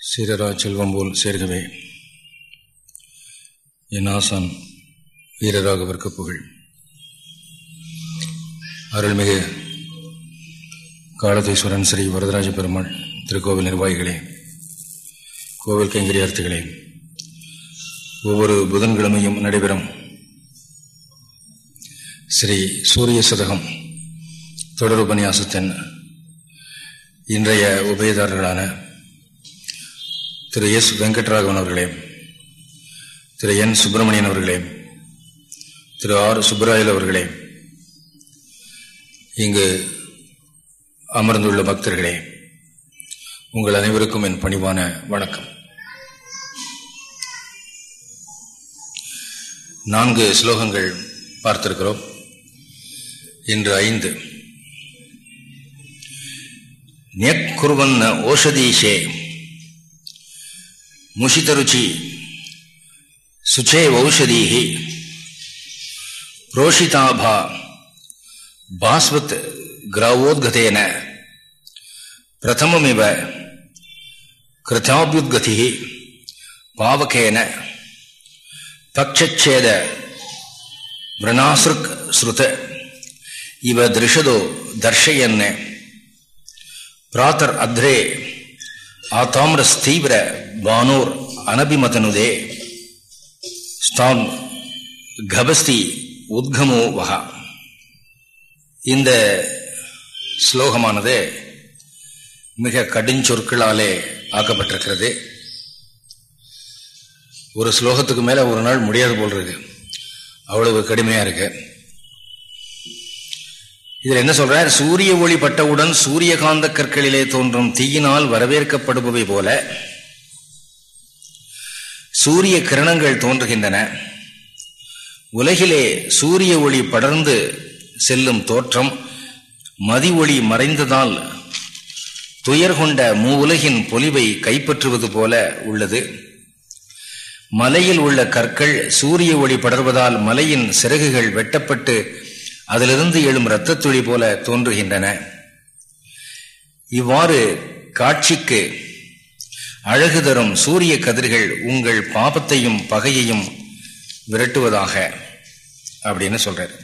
சீரரா செல்வம் போல் சேர்கவே. என் ஆசான் வீரராகவர்க்கு புகழ். அருள்மிகு காலதீஸ்வரன் ஸ்ரீ வரதராஜ பெருமாள் திருக்கோவில் நிர்வாகிகளே கோவில் கைங்கரியார்த்திகளே ஒவ்வொரு புதன்கிழமையும் நடைபெறும் ஸ்ரீ சூரிய சதகம் தொடர் உபன்யாசத்தின் இன்றைய உபயதாரர்களான திரு எஸ் வெங்கட்ராகவன் அவர்களே திரு என் சுப்பிரமணியன் அவர்களே திரு ஆர் சுப்பராயல் அவர்களே இங்கு அமர்ந்துள்ள பக்தர்களே உங்கள் அனைவருக்கும் என் பணிவான வணக்கம். நான்கு ஸ்லோகங்கள் பார்த்திருக்கிறோம். இன்று ஐந்து. நெக்குருவன் ஓஷதீஷே. मुषितरुचि सुचे औषधीः प्रोषिताभा भास्वत् ग्रावोद्गतेन प्रथममिव कृताभ्युद्गतिः पावकेन पक्षच्छेद व्रणासृक् श्रुत इव दृशदो दर्शयन् ಆ ತಾಮ್ರ ಸ್ಥೀವ್ರ ಬಾನೋರ್ ಅನಭಿಮತನುದೇ ಸ್ಟಾನ್ கபஸ்தி உத்கமோ வகா. இந்த ஸ்லோகமானது மிக கடுஞ்சொற்களாலே ஆக்கப்பட்டிருக்கிறது. ஒரு ஸ்லோகத்துக்கு மேலே ஒரு நாள் முடியாது போல் இருக்கு. அவ்வளவு கடுமையாக இருக்குது இதில் என்ன சொல்ற சூரிய ஒளி பட்டவுடன் சூரியகாந்த கற்களிலே தோன்றும் தீயினால் வரவேற்கப்படுபவை போல சூரிய கிரணங்கள் தோன்றுகின்றன. உலகிலே சூரிய ஒளி படர்ந்து செல்லும் தோற்றம் மதி ஒளி மறைந்ததால் துயர் கொண்ட மூ உலகின் பொலிவை கைப்பற்றுவது போல உள்ளது. மலையில் உள்ள கற்கள் சூரிய ஒளி படர்வதால் மலையின் சிறகுகள் வெட்டப்பட்டு அதிலிருந்து எழும் இரத்தத்துளி போல தோன்றுகின்றன. இவ்வாறு காட்சிக்கு அழகு தரும் சூரிய கதிர்கள் உங்கள் பாபத்தையும் பகையையும் விரட்டுவதாக அப்படின்னு சொல்றாரு.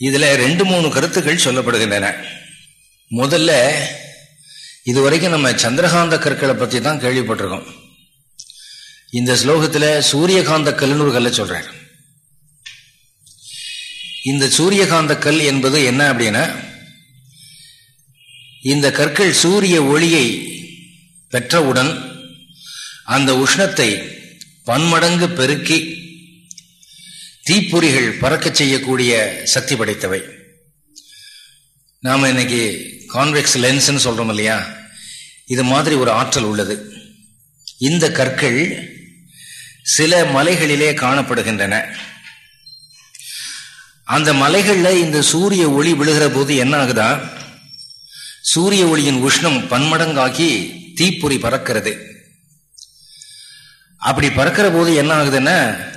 இதுல ரெண்டு மூணு கருத்துக்கள் சொல்லப்படுகின்றன. முதல்ல இதுவரைக்கும் நம்ம சந்திரகாந்த கற்களை பத்தி தான் கேள்விப்பட்டிருக்கோம். இந்த ஸ்லோகத்துல சூரியகாந்த கல்லுன்னு கல்ல சொல்றாரு. இந்த சூரியகாந்த கல் என்பது என்ன அப்படின்னா இந்த கற்கள் சூரிய ஒளியை பெற்றவுடன் அந்த உஷ்ணத்தை பன்மடங்கு பெருக்கி தீப்பொறிகள் பறக்கச் செய்யக்கூடிய சக்தி படைத்தவை. நாம இன்னைக்கு கான்வெக்ஸ் லென்ஸ்ன்னு சொல்கிறோம் இல்லையா? இது மாதிரி ஒரு ஆற்றல் உள்ளது. இந்த கற்கள் சில மலைகளிலே காணப்படுகின்றன. அந்த மலைகளில் இந்த சூரிய ஒளி விழுகிற போது என்ன ஆகுதா? சூரிய ஒளியின் உஷ்ணம் பன்மடங்காகி தீப்பொறி பறக்கிறது. அப்படி பறக்கிற போது என்ன ஆகுதுன்னா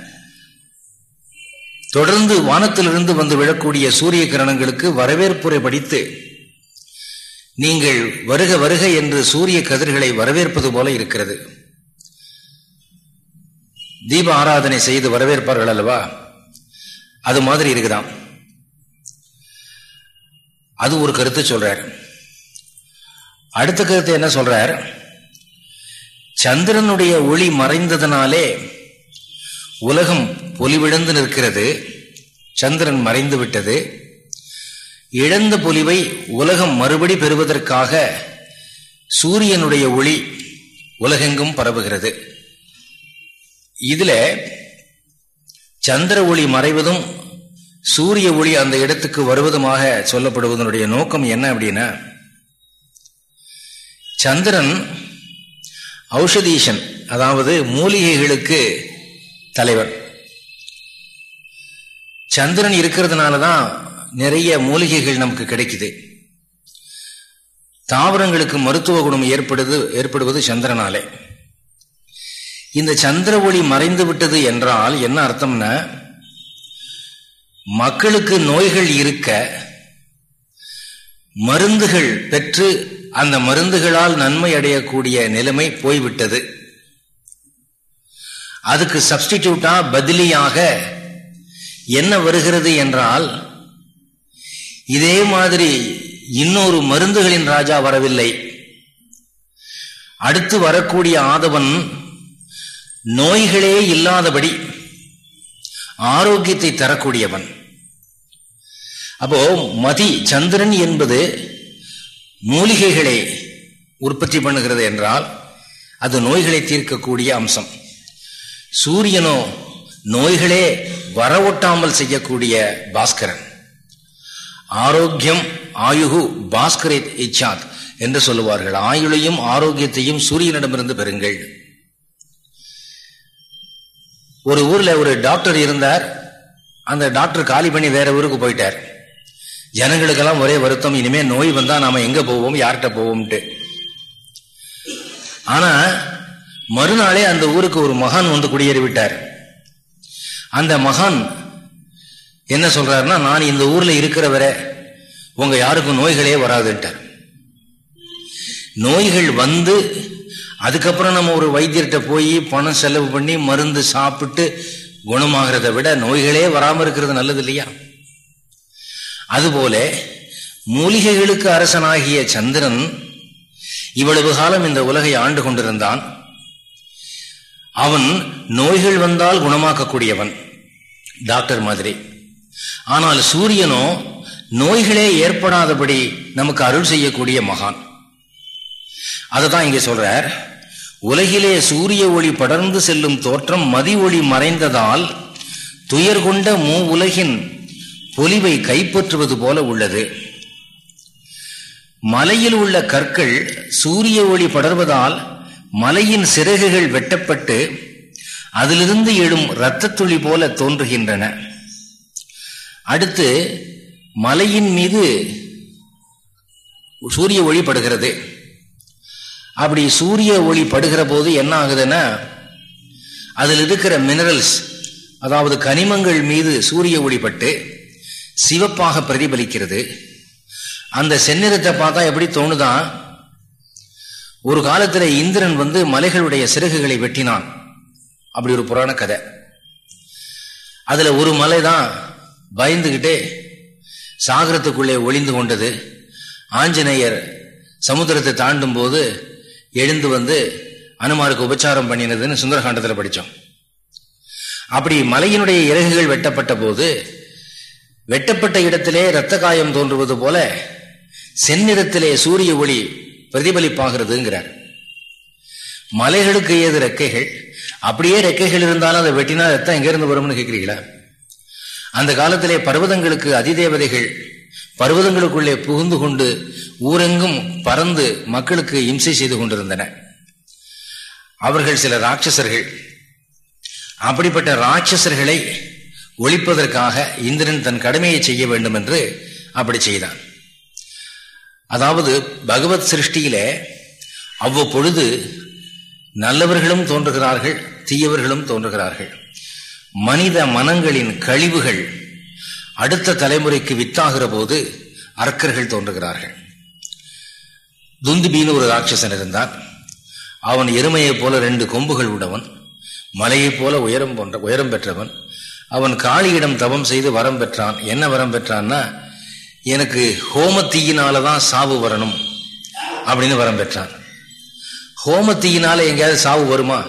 தொடர்ந்து வானத்திலிருந்து வந்து விழக்கூடிய சூரிய கிரணங்களுக்கு வரவேற்புரை படித்து நீங்கள் வருக வருக என்று சூரிய கதிர்களை வரவேற்பது போல இருக்கிறது. தீப ஆராதனை செய்து வரவேற்பார்கள் அல்லவா? அது மாதிரி இருக்குதான். அது ஒரு கருத்து சொல்றார். அடுத்த கருத்து என்ன சொல்றார்? சந்திரனுடைய ஒளி மறைந்ததனாலே உலகம் பொலிவிழந்து நிற்கிறது. சந்திரன் மறைந்து விட்டது. இழந்த பொலிவை உலகம் மறுபடி பெறுவதற்காக சூரியனுடைய ஒளி உலகெங்கும் பரவுகிறது. இதுல சந்திர ஒளி மறைவதும் சூரிய ஒளி அந்த இடத்துக்கு வருவதுமாக சொல்லப்படுவதனுடைய நோக்கம் என்ன அப்படின்னா சந்திரன் ஔஷதீஷன் அதாவது மூலிகைகளுக்கு தலைவர் சந்திரன் இருக்கிறதுனால தான் நிறைய மூலிகைகள் நமக்கு கிடைக்குது. தாவரங்களுக்கு மருத்துவ குணம் ஏற்படுது ஏற்படுவது சந்திரனாலே. இந்த சந்திர ஒளி மறைந்து விட்டது என்றால் என்ன அர்த்தம்னா மக்களுக்கு நோய்கள் இருக்க மருந்துகள் பெற்று அந்த மருந்துகளால் நன்மை அடையக்கூடிய நிலைமை போய்விட்டது. அதுக்கு சப்ஸ்டிடியூட்டா பதிலியாக என்ன வருகிறது என்றால் இதே மாதிரி இன்னொரு மருந்துகளின் ராஜா வரவில்லை. அடுத்து வரக்கூடிய ஆதவன் நோய்களே இல்லாதபடி ஆரோக்கியத்தை தரக்கூடியவன். அப்போ மதி சந்திரன் என்பது மூலிகைகளை உற்பத்தி பண்ணுகிறது என்றால் அது நோய்களை தீர்க்கக்கூடிய அம்சம். சூரியனோ நோய்களே வரவொட்டாமல் செய்யக்கூடிய பாஸ்கரன். ஆரோக்கியம் ஆயுகு பாஸ்கரே இச்சாத் என்று சொல்லுவார்கள். ஆயுளையும் ஆரோக்கியத்தையும் சூரியனிடமிருந்து பெறுங்கள். ஒரு ஊர்ல ஒரு டாக்டர் இருந்தார். அந்த டாக்டர் காலி பண்ணி வேற ஊருக்கு போயிட்டார். ஜனங்களுக்கெல்லாம் ஒரே வருத்தம் இனிமே நோய் வந்தா நாம எங்க போவோம் யார்கிட்ட போவோம்ட்டு ஆனா மறுநாளே அந்த ஊருக்கு ஒரு மகான் வந்து குடியேறி விட்டார் அந்த மகான் என்ன சொல்றாருன்னா நான் இந்த ஊர்ல இருக்கிற வரை உங்க யாருக்கும் நோய்களே வராதுன்ட்டார். நோய்கள் வந்து அதுக்கப்புறம் நம்ம ஒரு வைத்தியர்கிட்ட போய் பணம் செலவு பண்ணி மருந்து சாப்பிட்டு குணமாகிறத விட நோய்களே வராமல் இருக்கிறது நல்லது இல்லையா? அதுபோல மூலிகைகளுக்கு அரசனாகிய சந்திரன் இவ்வளவு காலம் இந்த உலகை ஆண்டு கொண்டிருந்தான். அவன் நோய்கள் வந்தால் குணமாக்கக்கூடியவன். டாக்டர் மாதிரி. ஆனால் சூரியனோ நோய்களே ஏற்படாதபடி நமக்கு அருள் செய்யக்கூடிய மகான். அதை தான் இங்கே சொல்றார். உலகிலே சூரிய ஒளி படர்ந்து செல்லும் தோற்றம் மதி ஒளி மறைந்ததால் துயர் கொண்ட மூ உலகின் பொலிவை கைப்பற்றுவது போல உள்ளது. மலையில் உள்ள கற்கள் சூரிய ஒளி படர்வதால் மலையின் சிறகுகள் வெட்டப்பட்டு அதிலிருந்து எழும் இரத்த துளி போல தோன்றுகின்றன. அடுத்து மலையின் மீது சூரிய ஒளி படுகிறது. அப்படி சூரிய ஒளி படுகிற போது என்ன ஆகுதுன்னா அதில் இருக்கிற மினரல்ஸ் அதாவது கனிமங்கள் மீது சூரிய ஒளிப்பட்டு சிவப்பாக பிரதிபலிக்கிறது. அந்த செந்நிறத்தை பார்த்தா எப்படி தோணுதான் ஒரு காலத்தில் இந்திரன் வந்து மலைகளுடைய சிறகுகளை வெட்டினான். அப்படி ஒரு புராண கதை. அதில் ஒரு மலை தான் பயந்துகிட்டே சாகரத்துக்குள்ளே ஒளிந்து கொண்டது. ஆஞ்சநேயர் சமுத்திரத்தை தாண்டும் போது எழுந்து வந்து அனுமாருக்கு உபச்சாரம் பண்ணினதுன்னு சுந்தரகாண்டத்தில் படித்தோம் அப்படி மலையினுடைய இறகுகள் வெட்டப்பட்ட போது வெட்டப்பட்ட இடத்திலே இரத்த காயம் தோன்றுவது போல செந்நிறத்திலே சூரிய ஒளி பிரதிபலிப்பாகிறதுங்கிறார். மலைகளுக்கு ஏது ரெக்கைகள்? அப்படியே ரெக்கைகள் இருந்தாலும் அதை வெட்டினா ரத்தம் எங்கிருந்து வரும்னு கேட்கிறீங்களா அந்த காலத்திலே பர்வதங்களுக்கு அதிதேவதைகள் பர்வதங்களுக்குள்ளே புகுந்து கொண்டு ஊரெங்கும் பறந்து மக்களுக்கு இம்சை செய்து கொண்டிருந்தன. அவர்கள் சில ராட்சசர்கள். அப்படிப்பட்ட ராட்சசர்களை ஒழிப்பதற்காக இந்திரன் தன் கடமையை செய்ய வேண்டும் என்று அப்படி செய்தான். அதாவது பகவத் சிருஷ்டியில அவ்வப்பொழுது நல்லவர்களும் தோன்றுகிறார்கள் தீயவர்களும் தோன்றுகிறார்கள். மனித மனங்களின் கழிவுகள் அடுத்த தலைமுறைக்கு வித்தாகிற போது அர்க்கர்கள் தோன்றுகிறார்கள். துந்துபின்னு ஒரு ராட்சசன் இருந்தான். அவன் எருமையைப் போல ரெண்டு கொம்புகள் உடவன் மலையைப் போல உயரம் போன்ற உயரம் பெற்றவன். அவன் காளியிடம் தவம் செய்து வரம் பெற்றான். என்ன வரம் பெற்றான்னா எனக்கு ஹோமத்தீயினாலதான் சாவு வரணும் அப்படின்னு வரம் பெற்றான். ஹோமத்தீயினால எங்கேயாவது சாவு வருமா?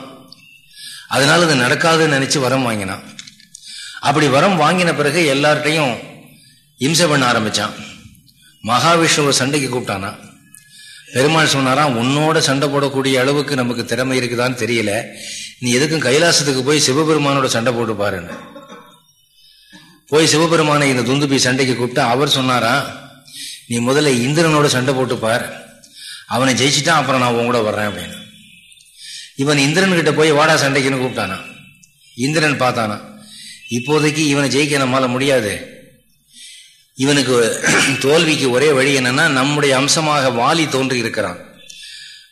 அதனால அது நடக்காதுன்னு நினைச்சு வரம் வாங்கினான். அப்படி வரம் வாங்கின பிறகு எல்லார்ட்டையும் இம்சை பண்ண ஆரம்பிச்சான். மகாவிஷ்ணுவை சண்டைக்கு கூப்பிட்டானா? பெருமாள் சொன்னாராம் உன்னோட சண்டை போடக்கூடிய அளவுக்கு நமக்கு திறமை இருக்குதான்னு தெரியல. நீ எதுக்கும் கைலாசத்துக்கு போய் சிவபெருமானோட சண்டை போட்டு பாருன்னு. போய் சிவபெருமானை இந்த துந்துபி சண்டைக்கு கூப்பிட்டு அவர் சொன்னாரா நீ முதல்ல இந்திரனோட சண்டை போட்டு பார். அவனை ஜெயிச்சுட்டான் அப்புறம் நான் உன் கூட வர்றேன் அப்படின்னு. இவன் இந்திரன் கிட்ட போய் வாடா சண்டைக்குன்னு கூப்பிட்டானா? இந்திரன் பார்த்தானா இப்போதைக்கு இவனை ஜெயிக்க நம்மால முடியாது. இவனுக்கு தோல்விக்கு ஒரே வழி என்னன்னா நம்முடைய அம்சமாக வாலி தோன்றி இருக்கிறான்.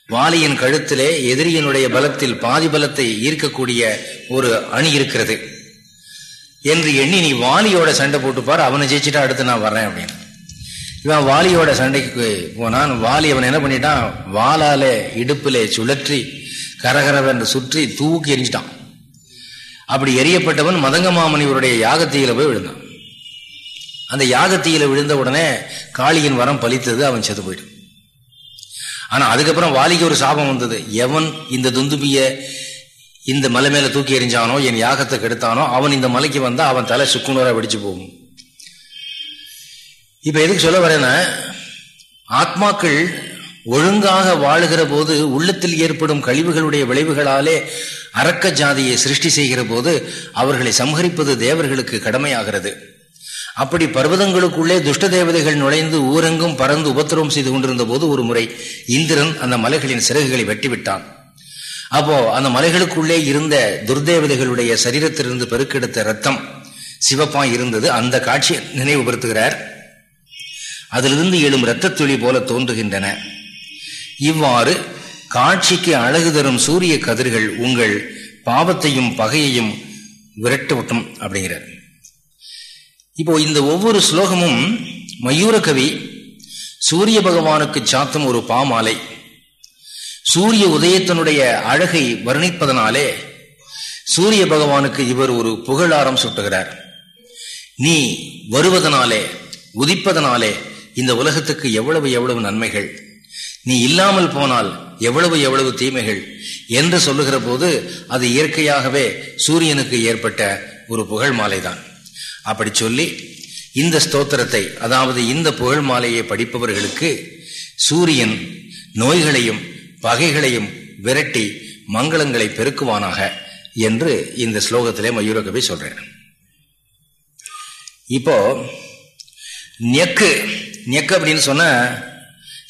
வாலியின் கழுத்திலே எதிரியினுடைய பலத்தில் பாதி பலத்தை ஈர்க்கக்கூடிய ஒரு அணி இருக்கிறது. என்று எண்ணி நீ வாலியோட சண்டை போட்டுப்பார் அவனை ஜெயிச்சுட்டா அடுத்து நான் வரேன் அப்படின்னு. இவன் வாலியோட சண்டைக்கு போனான். வாலி அவன் என்ன பண்ணிட்டான்? வாலால இடுப்பிலே சுழற்றி கரகரவென்று சுற்றி தூக்கி எரிஞ்சிட்டான் அப்படி எரியப்பட்டவன் மதங்கமாமணிவருடைய யாகத்தீயில போய் விழுந்தான். அந்த யாகத்தீயில விழுந்த உடனே காளியின் வரம் பலித்தது அவன் செத்து போயிட்டான். ஆனா அதுக்கப்புறம் வாலிக்கு ஒரு சாபம் வந்தது. எவன் இந்த துந்துபிய இந்த மலை மேல தூக்கி எறிஞ்சானோ என் யாகத்தை கெடுத்தானோ அவன் இந்த மலைக்கு வந்தா அவன் தலை சுக்குநூறா வெடிச்சு போகும். இப்ப எதுக்கு சொல்ல வரேன்னா ஆத்மாக்கள் ஒழுங்காக வாழுகிற போது உள்ளத்தில் ஏற்படும் கழிவுகளுடைய விளைவுகளாலே அரக்க ஜாதியை சிருஷ்டி செய்கிற போது அவர்களை சம்ஹரிப்பது தேவர்களுக்கு கடமையாகிறது. அப்படி பர்வதங்களுக்குள்ளே துஷ்ட தேவதைகள் நுழைந்து ஊரெங்கும் பறந்து உபத்திரவம் செய்து கொண்டிருந்த போது ஒரு முறை இந்திரன் அந்த மலைகளின் சிறகுகளை வெட்டிவிட்டான். அப்போ அந்த மலைகளுக்குள்ளே இருந்த துர்தேவதைகளுடைய சரீரத்திலிருந்து பெருக்கெடுத்த ரத்தம் சிவப்பா இருந்தது. அந்த காட்சியை நினைவுபடுத்துகிறார். அதிலிருந்து எழும் இரத்த துளி போல தோன்றுகின்றன. இவ்வாறு காட்சிக்கு அழகு தரும் சூரிய கதிர்கள் உங்கள் பாவத்தையும் பகையையும் விரட்டுவிட்டும் அப்படிங்கிறார். இப்போ இந்த ஒவ்வொரு ஸ்லோகமும் மயூரகவி சூரிய பகவானுக்கு சாத்தும் ஒரு பாமாலை சூரிய உதயத்தினுடைய அழகை வர்ணிப்பதனாலே சூரிய பகவானுக்கு இவர் ஒரு புகழாரம் சுட்டுகிறார். நீ வருவதனாலே உதிப்பதனாலே இந்த உலகத்துக்கு எவ்வளவு எவ்வளவு நன்மைகள் நீ இல்லாமல் போனால் எவ்வளவு எவ்வளவு தீமைகள் என்று சொல்லுகிற போது அது இயற்கையாகவே சூரியனுக்கு ஏற்பட்ட ஒரு புகழ் மாலைதான். அப்படி சொல்லி இந்த ஸ்தோத்திரத்தை அதாவது இந்த புகழ் மாலையை படிப்பவர்களுக்கு சூரியன் நோய்களையும் பகைகளையும் விரட்டி மங்களங்களை பெருக்குவானாக என்று இந்த ஸ்லோகத்திலே மயூரகவி சொல்றேன் இப்போ நெக்கு நெக்கு அப்படின்னு சொன்ன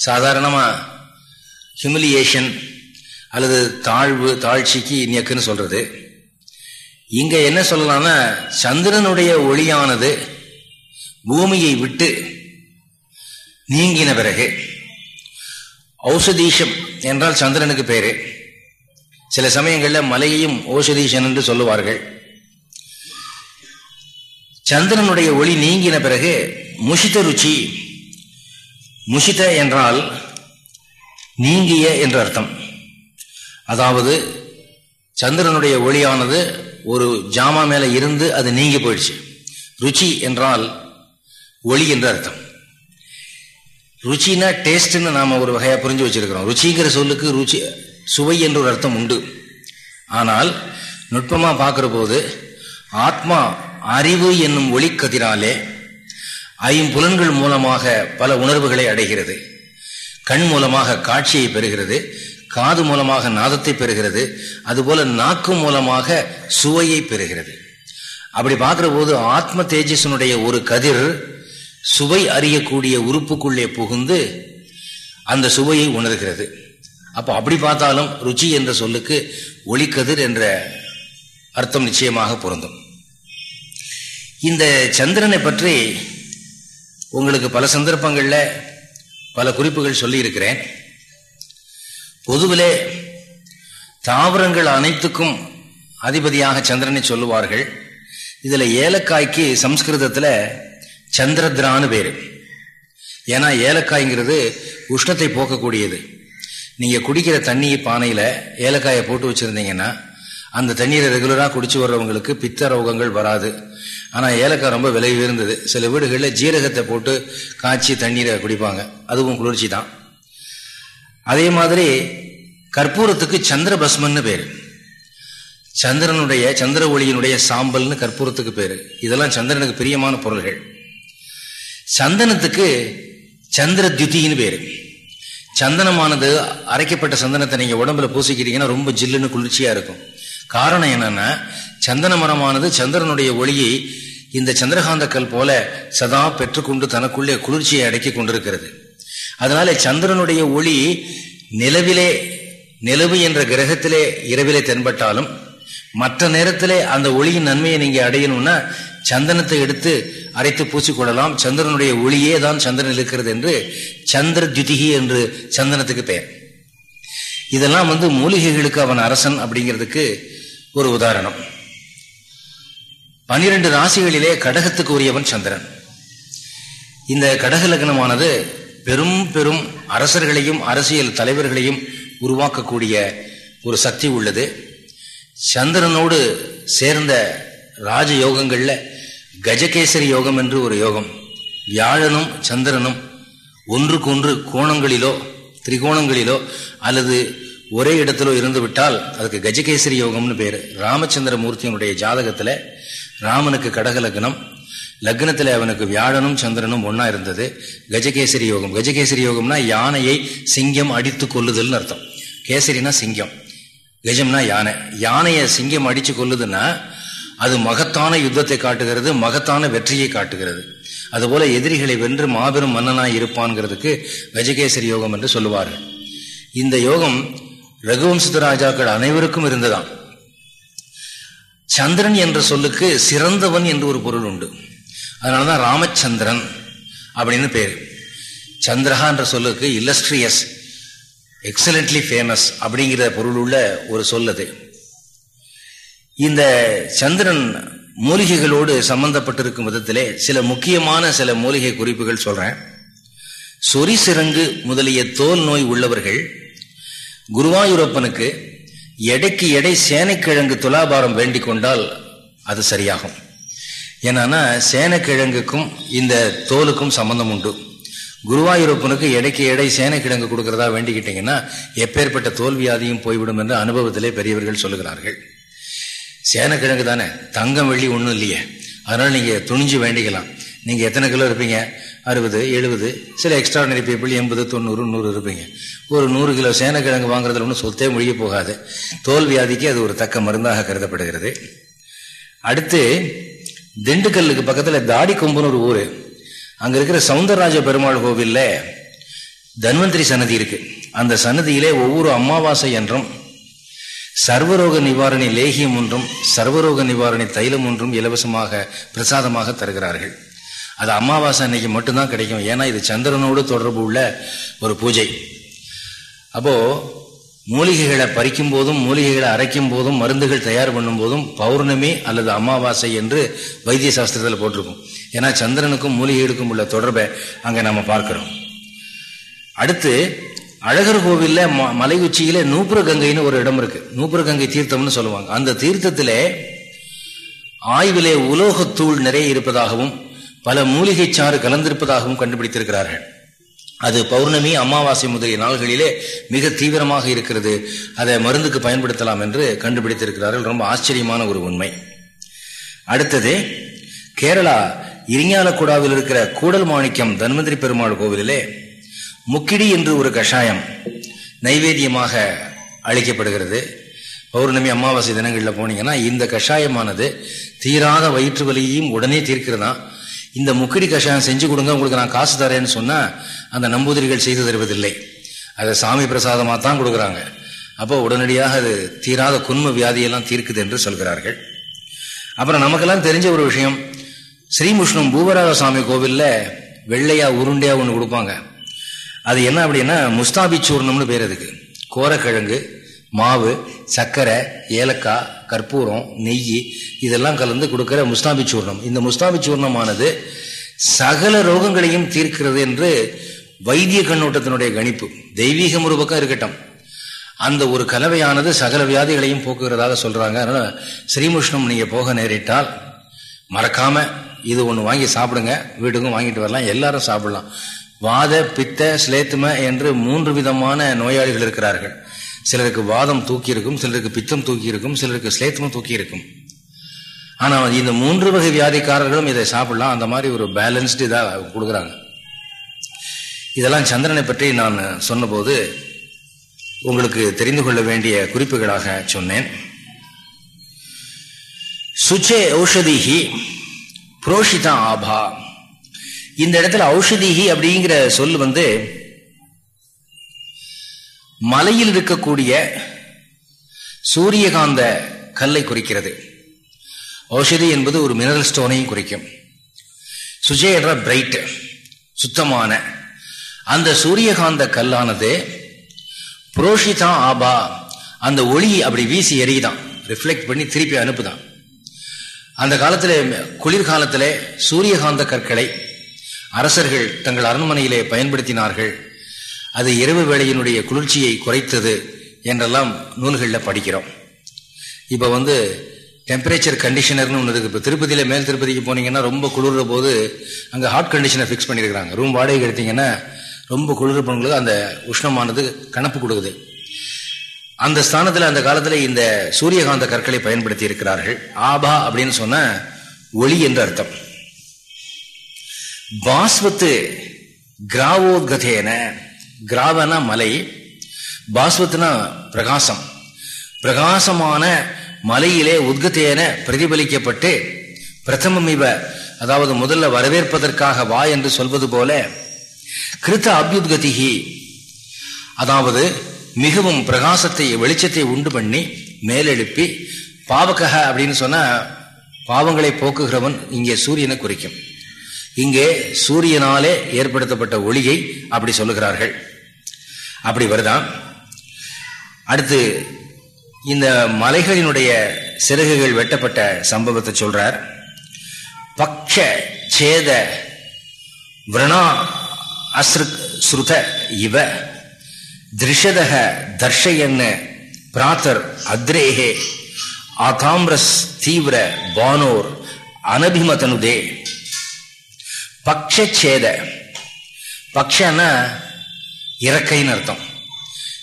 சாதாரணமாக ஹியூமிலியேஷன் அல்லது தாழ்வு தாழ்ச்சிக்கு நியக்குன்னு சொல்கிறது இங்கே என்ன சொல்லலாம்னா சந்திரனுடைய ஒளியானது பூமியை விட்டு நீங்கின பிறகு ஔஷதீஷம் என்றால் சந்திரனுக்கு பேரு. சில சமயங்களில் மலையையும் ஓஷதீஷன் என்று சொல்லுவார்கள். சந்திரனுடைய ஒளி நீங்கின பிறகு முஷித ருச்சி முஷித என்றால் நீங்கிய என்று அர்த்தம். அதாவது சந்திரனுடைய ஒளியானது ஒரு ஜாமா மேல இருந்து அது நீங்கி போயிடுச்சு. ருச்சி என்றால் ஒளி என்று அர்த்தம். ருச்சினா டேஸ்ட்னு நாம ஒரு வகையா புரிஞ்சு வச்சிருக்கிறோம். ருச்சிங்கிற சொல்லுக்கு ருச்சி சுவை என்ற ஒரு அர்த்தம் உண்டு. ஆனால் நுட்பமா பார்க்கிற போது ஆத்மா அறிவு என்னும் ஒளிக்கதிராலே ஐம்புலன்கள் மூலமாக பல உணர்வுகளை அடைகிறது. கண் மூலமாக காட்சியை பெறுகிறது. காது மூலமாக நாதத்தை பெறுகிறது. அதுபோல நாக்கு மூலமாக சுவையை பெறுகிறது. அப்படி பார்க்கிற போது ஆத்ம தேஜஸனுடைய ஒரு கதிர் சுவை அறியக்கூடிய உறுப்புக்குள்ளே புகுந்து அந்த சுவையை உணர்கிறது. அப்போ அப்படி பார்த்தாலும் ருச்சி என்ற சொல்லுக்கு ஒளிக்கதிர் என்ற அர்த்தம் நிச்சயமாக பொருந்தும். இந்த சந்திரனை பற்றி உங்களுக்கு பல சந்தர்ப்பங்களில் பல குறிப்புகள் சொல்லியிருக்கிறேன். பொதுவிலே தாவரங்கள் அனைத்துக்கும் அதிபதியாக சந்திரனை சொல்லுவார்கள். இதில் ஏலக்காய்க்கு சம்ஸ்கிருதத்தில் சந்திரத்ரான்னு பேர். ஏன்னா ஏலக்காய்ங்கிறது உஷ்ணத்தை போக்கக்கூடியது. நீங்கள் குடிக்கிற தண்ணி பானையில் ஏலக்காயை போட்டு வச்சுருந்தீங்கன்னா அந்த தண்ணீரை ரெகுலராக குடிச்சு வர்றவங்களுக்கு பித்த ரோகங்கள் வராது. ஆனால் ஏலக்காய் ரொம்ப விலை உயர்ந்தது. சில வீடுகளில் ஜீரகத்தை போட்டு காய்ச்சி தண்ணீரை குடிப்பாங்க. அதுவும் குளிர்ச்சி தான். அதே மாதிரி கற்பூரத்துக்கு சந்திர பஸ்மன்னு பேர். சந்திரனுடைய சந்திர ஒளியினுடைய சாம்பல்னு கற்பூரத்துக்கு பேர். இதெல்லாம் சந்திரனுக்கு பிரியமான பொருள்கள். சந்தனத்துக்கு சந்திர தியுத்தின்னு பேர். சந்தனமானது அரைக்கப்பட்ட சந்தனத்தை நீங்கள் உடம்புல பூசிக்கிறீங்கன்னா ரொம்ப ஜில்லுன்னு குளிர்ச்சியாக இருக்கும். காரணம் என்னன்னா சந்தன மரமானது சந்திரனுடைய ஒளியை இந்த சந்திரகாந்தக்கல் போல சதா பெற்றுக்கொண்டு தனக்குள்ளே குளிர்ச்சியை அடக்கி கொண்டிருக்கிறது. அதனால சந்திரனுடைய ஒளி நிலவிலே நிலவு என்ற கிரகத்திலே இரவிலே தென்பட்டாலும் மற்ற நேரத்திலே அந்த ஒளியின் நன்மையை நீங்க அடையணும்னா சந்தனத்தை எடுத்து அரைத்து பூசிக்கொள்ளலாம் சந்திரனுடைய ஒளியே தான் சந்திரன் இருக்கிறது என்று சந்திர ஜுதிகி என்று சந்தனத்துக்கு பெயர். இதெல்லாம் வந்து மூலிகைகளுக்கு அவன் அரசன் அப்படிங்கிறதுக்கு ஒரு உதாரணம். பனிரெண்டு ராசிகளிலே கடகத்துக்கு உரியவன் சந்திரன். இந்த கடக லக்னமானது பெரும் பெரும் அரசர்களையும் அரசியல் தலைவர்களையும் உருவாக்கக்கூடிய ஒரு சக்தி உள்ளது. சந்திரனோடு சேர்ந்த ராஜ யோகங்களில் கஜகேசரி யோகம் என்று ஒரு யோகம். வியாழனும் சந்திரனும் ஒன்றுக்கு ஒன்று கோணங்களிலோ திரிகோணங்களிலோ அல்லது ஒரே இடத்துல இருந்து விட்டால் அதுக்கு கஜகேசரி யோகம்னு பேர். ராமச்சந்திர மூர்த்தியினுடைய ஜாதகத்தில் ராமனுக்கு கடக லக்னம் லக்னத்தில் அவனுக்கு வியாழனும் சந்திரனும் ஒன்றா இருந்தது. கஜகேசரி யோகம். கஜகேசரி யோகம்னா யானையை சிங்கம் அடித்து கொள்ளுதல்னு அர்த்தம். கேசரினா சிங்கம். கஜம்னா யானை. யானையை சிங்கம் அடித்து கொள்ளுதுன்னா அது மகத்தான யுத்தத்தை காட்டுகிறது மகத்தான வெற்றியை காட்டுகிறது. அதுபோல எதிரிகளை வென்று மாபெரும் மன்னனாய் இருப்பான்கிறதுக்கு கஜகேசரி யோகம் என்று சொல்லுவார்கள். இந்த யோகம் ரகுவம்சத்து ராஜாக்கள் அனைவருக்கும் இருந்ததாம். சந்திரன் என்ற சொல்லுக்கு சிறந்தவன் என்று ஒரு பொருள் உண்டு. அதனாலதான் ராமச்சந்திரன் அப்படின்னு பேர். சந்திரஹா என்ற சொல்லுக்கு இல்லஸ்ட்ரியஸ் எக்ஸலண்ட்லி ஃபேமஸ் அப்படிங்கிற பொருள் உள்ள ஒரு சொல்லது இந்த சந்திரன் மூலிகைகளோடு சம்பந்தப்பட்டிருக்கும் விதத்திலே சில முக்கியமான சில மூலிகை குறிப்புகள் சொல்றேன். சொறி சிறங்கு முதலிய தோல் நோய் உள்ளவர்கள் குருவாயூரப்பனுக்கு எடைக்கு எடை சேனைக்கிழங்கு துலாபாரம் வேண்டிக் கொண்டால் அது சரியாகும். என்னன்னா சேனைக்கிழங்குக்கும் இந்த தோலுக்கும் சம்பந்தம் உண்டு. குருவாயூரப்பனுக்கு எடைக்கு எடை சேனைக்கிழங்கு கொடுக்கறதா வேண்டிக்கிட்டீங்கன்னா எப்பேற்பட்ட தோல்வியாதியும் போய்விடும் என்று அனுபவத்திலே பெரியவர்கள் சொல்லுகிறார்கள். சேனைக்கிழங்கு தானே தங்கம் வெள்ளி ஒன்றும் இல்லையே. அதனால் நீங்கள் துணிஞ்சு வேண்டிக்கலாம். நீங்கள் எத்தனை கிலோ இருப்பீங்க? அறுபது எழுபது சில எக்ஸ்ட்ராடனரி பீப்புள் எண்பது தொண்ணூறு நூறு இருப்பீங்க. ஒரு நூறு கிலோ சேனக்கிழங்கு வாங்குறதுல ஒன்றும் சொத்தே முடிய போகாது. தோல் வியாதிக்கு அது ஒரு தக்க மருந்தாக கருதப்படுகிறது. அடுத்து திண்டுக்கல்லுக்கு பக்கத்தில் தாடி கொம்புன்னு ஒரு ஊர். அங்கே இருக்கிற சவுந்தரராஜ பெருமாள் கோவிலில் தன்வந்திரி சன்னதி இருக்கு. அந்த சன்னதியிலே ஒவ்வொரு அமாவாசை என்றும் சர்வரோக நிவாரணி லேகியம் ஒன்றும் சர்வரோக நிவாரணி தைலம் ஒன்றும் இலவசமாக பிரசாதமாக தருகிறார்கள். அது அமாவாசை அன்னைக்கு மட்டும்தான் கிடைக்கும். ஏன்னா இது சந்திரனோடு தொடர்பு உள்ள ஒரு பூஜை. அப்போ மூலிகைகளை பறிக்கும் போதும் மூலிகைகளை அரைக்கும் போதும் மருந்துகள் தயார் பண்ணும் போதும் பௌர்ணமி அல்லது அமாவாசை என்று வைத்திய சாஸ்திரத்தில் போட்டிருக்கும். ஏன்னா சந்திரனுக்கும் மூலிகைகளுக்கும் உள்ள தொடர்பை அங்கே நம்ம பார்க்கிறோம். அடுத்து அழகர் கோவிலில் மலை உச்சியில் நூப்புர கங்கைன்னு ஒரு இடம் இருக்கு. நூப்புர கங்கை தீர்த்தம்னு சொல்லுவாங்க. அந்த தீர்த்தத்திலே ஆய்விலே உலோகத்தூள் நிறைய இருப்பதாகவும் பல மூலிகை சாறு கலந்திருப்பதாகவும் கண்டுபிடித்திருக்கிறார்கள். அது பௌர்ணமி அமாவாசை முதலிய நாள்களிலே மிக தீவிரமாக இருக்கிறது. அதை மருந்துக்கு பயன்படுத்தலாம் என்று கண்டுபிடித்திருக்கிறார்கள். ரொம்ப ஆச்சரியமான ஒரு உண்மை. அடுத்தது கேரளா இரிஞாலக்குடாவில் இருக்கிற கூடல் மாணிக்கம் தன்வந்திரி பெருமாள் கோவிலிலே முக்கிடி என்று ஒரு கஷாயம் நைவேத்தியமாக அளிக்கப்படுகிறது. பௌர்ணமி அமாவாசை தினங்களில் போனீங்கன்னா இந்த கஷாயமானது தீராத வயிற்று வலியையும் உடனே தீர்க்கிறதா? இந்த முக்கிடி கஷாயம் செஞ்சு கொடுங்க உங்களுக்கு நான் காசு தரேன்னு சொன்னால் அந்த நம்பூதிரிகள் செய்து தருவதில்லை. அதை சாமி பிரசாதமாக தான் கொடுக்குறாங்க. அப்போ உடனடியாக அது தீராத குன்ம வியாதியெல்லாம் தீர்க்குது என்று சொல்கிறார்கள். அப்புறம் நமக்கெல்லாம் தெரிஞ்ச ஒரு விஷயம். ஸ்ரீமுஷ்ணம் பூவராக சாமி கோவில்ல வெள்ளையா உருண்டையா ஒன்று கொடுப்பாங்க. அது என்ன அப்படின்னா முஸ்தாபி சூர்ணம்னு பேர் அதுக்கு. கோரக்கிழங்கு மாவு சர்க்கரை ஏலக்காய் கற்பூரம் நெய் இதெல்லாம் கலந்து கொடுக்கிற முஸ்தாபி சூர்ணம். இந்த முஸ்தாபி சூர்ணமானது சகல ரோகங்களையும் தீர்க்கிறது என்று வைத்திய கண்ணோட்டத்தினுடைய கணிப்பு. தெய்வீகம் ஒரு பக்கம் இருக்கட்டும். அந்த ஒரு கலவையானது சகல வியாதிகளையும் போக்குகிறதாக சொல்றாங்க. அதனால ஸ்ரீமுஷ்ணம் நீங்க போக நேரிட்டால் மறக்காம இது ஒன்று வாங்கி சாப்பிடுங்க. வீட்டுக்கும் வாங்கிட்டு வரலாம். எல்லாரும் சாப்பிடலாம். வாத பித்த ஸ்லேத்தும என்று மூன்று விதமான நோயாளிகள் இருக்கிறார்கள். சிலருக்கு வாதம் தூக்கி இருக்கும் சிலருக்கு பித்தம் தூக்கி இருக்கும் சிலருக்கு ஸ்லேத்தமும் தூக்கியிருக்கும். ஆனால் இந்த மூன்று வகை வியாதிக்காரர்களும் இதை சாப்பிடலாம். அந்த மாதிரி ஒரு பேலன்ஸ்டு இதாக கொடுக்குறாங்க. இதெல்லாம் சந்திரனை பற்றி நான் சொன்னபோது உங்களுக்கு தெரிந்து கொள்ள வேண்டிய குறிப்புகளாக சொன்னேன். சுச்சே ஔஷதிஹி புரோஷிதா ஆபா. இந்த இடத்துல ஔஷதிஹி அப்படிங்கிற சொல் வந்து மலையில் இருக்கக்கூடிய சூரியகாந்த கல்லை குறிக்கிறது. ஔஷதி என்பது ஒரு மினரல் ஸ்டோனையும் குறிக்கும். சுஜே என்ற பிரைட் சுத்தமான. அந்த சூரியகாந்த கல்லானது புரோஷிதா ஆபா அந்த ஒளி அப்படி வீசி எறிதான் ரிஃப்ளெக்ட் பண்ணி திருப்பி அனுப்புதான். அந்த காலத்தில் குளிர்காலத்தில் சூரியகாந்த கற்களை அரசர்கள் தங்கள் அரண்மனையிலே பயன்படுத்தினார்கள். அது இரவு வேளையினுடைய குளிர்ச்சியை குறைத்தது என்றெல்லாம் நூல்களில் படிக்கிறோம். இப்போ வந்து டெம்பரேச்சர் கண்டிஷனர்னு ஒன்று இருக்குது இப்போ திருப்பதியில் மேல் திருப்பதிக்கு போனீங்கன்னா ரொம்ப குளிர்ற போது அங்கே ஹாட் கண்டிஷனை ஃபிக்ஸ் பண்ணியிருக்கிறாங்க ரூம் வாடகை எடுத்தீங்கன்னா ரொம்ப குளிர் பண்ணும்போது அந்த உஷ்ணமானது கணப்பு கொடுக்குது. அந்த ஸ்தானத்தில் அந்த காலத்தில் இந்த சூரியகாந்த கற்களை பயன்படுத்தி இருக்கிறார்கள். ஆபா அப்படின்னு சொன்ன ஒளி என்று அர்த்தம். பாஸ்வத்து கிராவோத்கதேன கிராவனா மலை பாஸ்வத்னா பிரகாசம். பிரகாசமான மலையிலே உத்கத்தேன பிரதிபலிக்கப்பட்டு பிரதமம் இவ அதாவது முதல்ல வரவேற்பதற்காக வா என்று சொல்வது போல கிருத்த அபியுத்கதிகி அதாவது மிகவும் பிரகாசத்தை வெளிச்சத்தை உண்டு பண்ணி மேலெழுப்பி பாவகக அப்படின்னு சொன்ன பாவங்களை போக்குகிறவன் இங்கே சூரியனை குறிக்கும். இங்கே சூரியனாலே ஏற்படுத்தப்பட்ட ஒளியை அப்படி சொல்லுகிறார்கள். அப்படி வருதான் அடுத்து இந்த மலைகளினுடைய சிறகுகள் வெட்டப்பட்ட சம்பவத்தை சொல்றார். பக்ஷ சேத விரணா அஸ்ரு ஸ்ருத இவ திருஷதக தர்ஷயன்னு பிராத்தர் அத்ரேகே ஆதாம்ரஸ் தீவிர பானோர் அனபிமதனுதே. பக்ஷேத பக்ஷன்னா இறக்கைன்னு அர்த்தம்.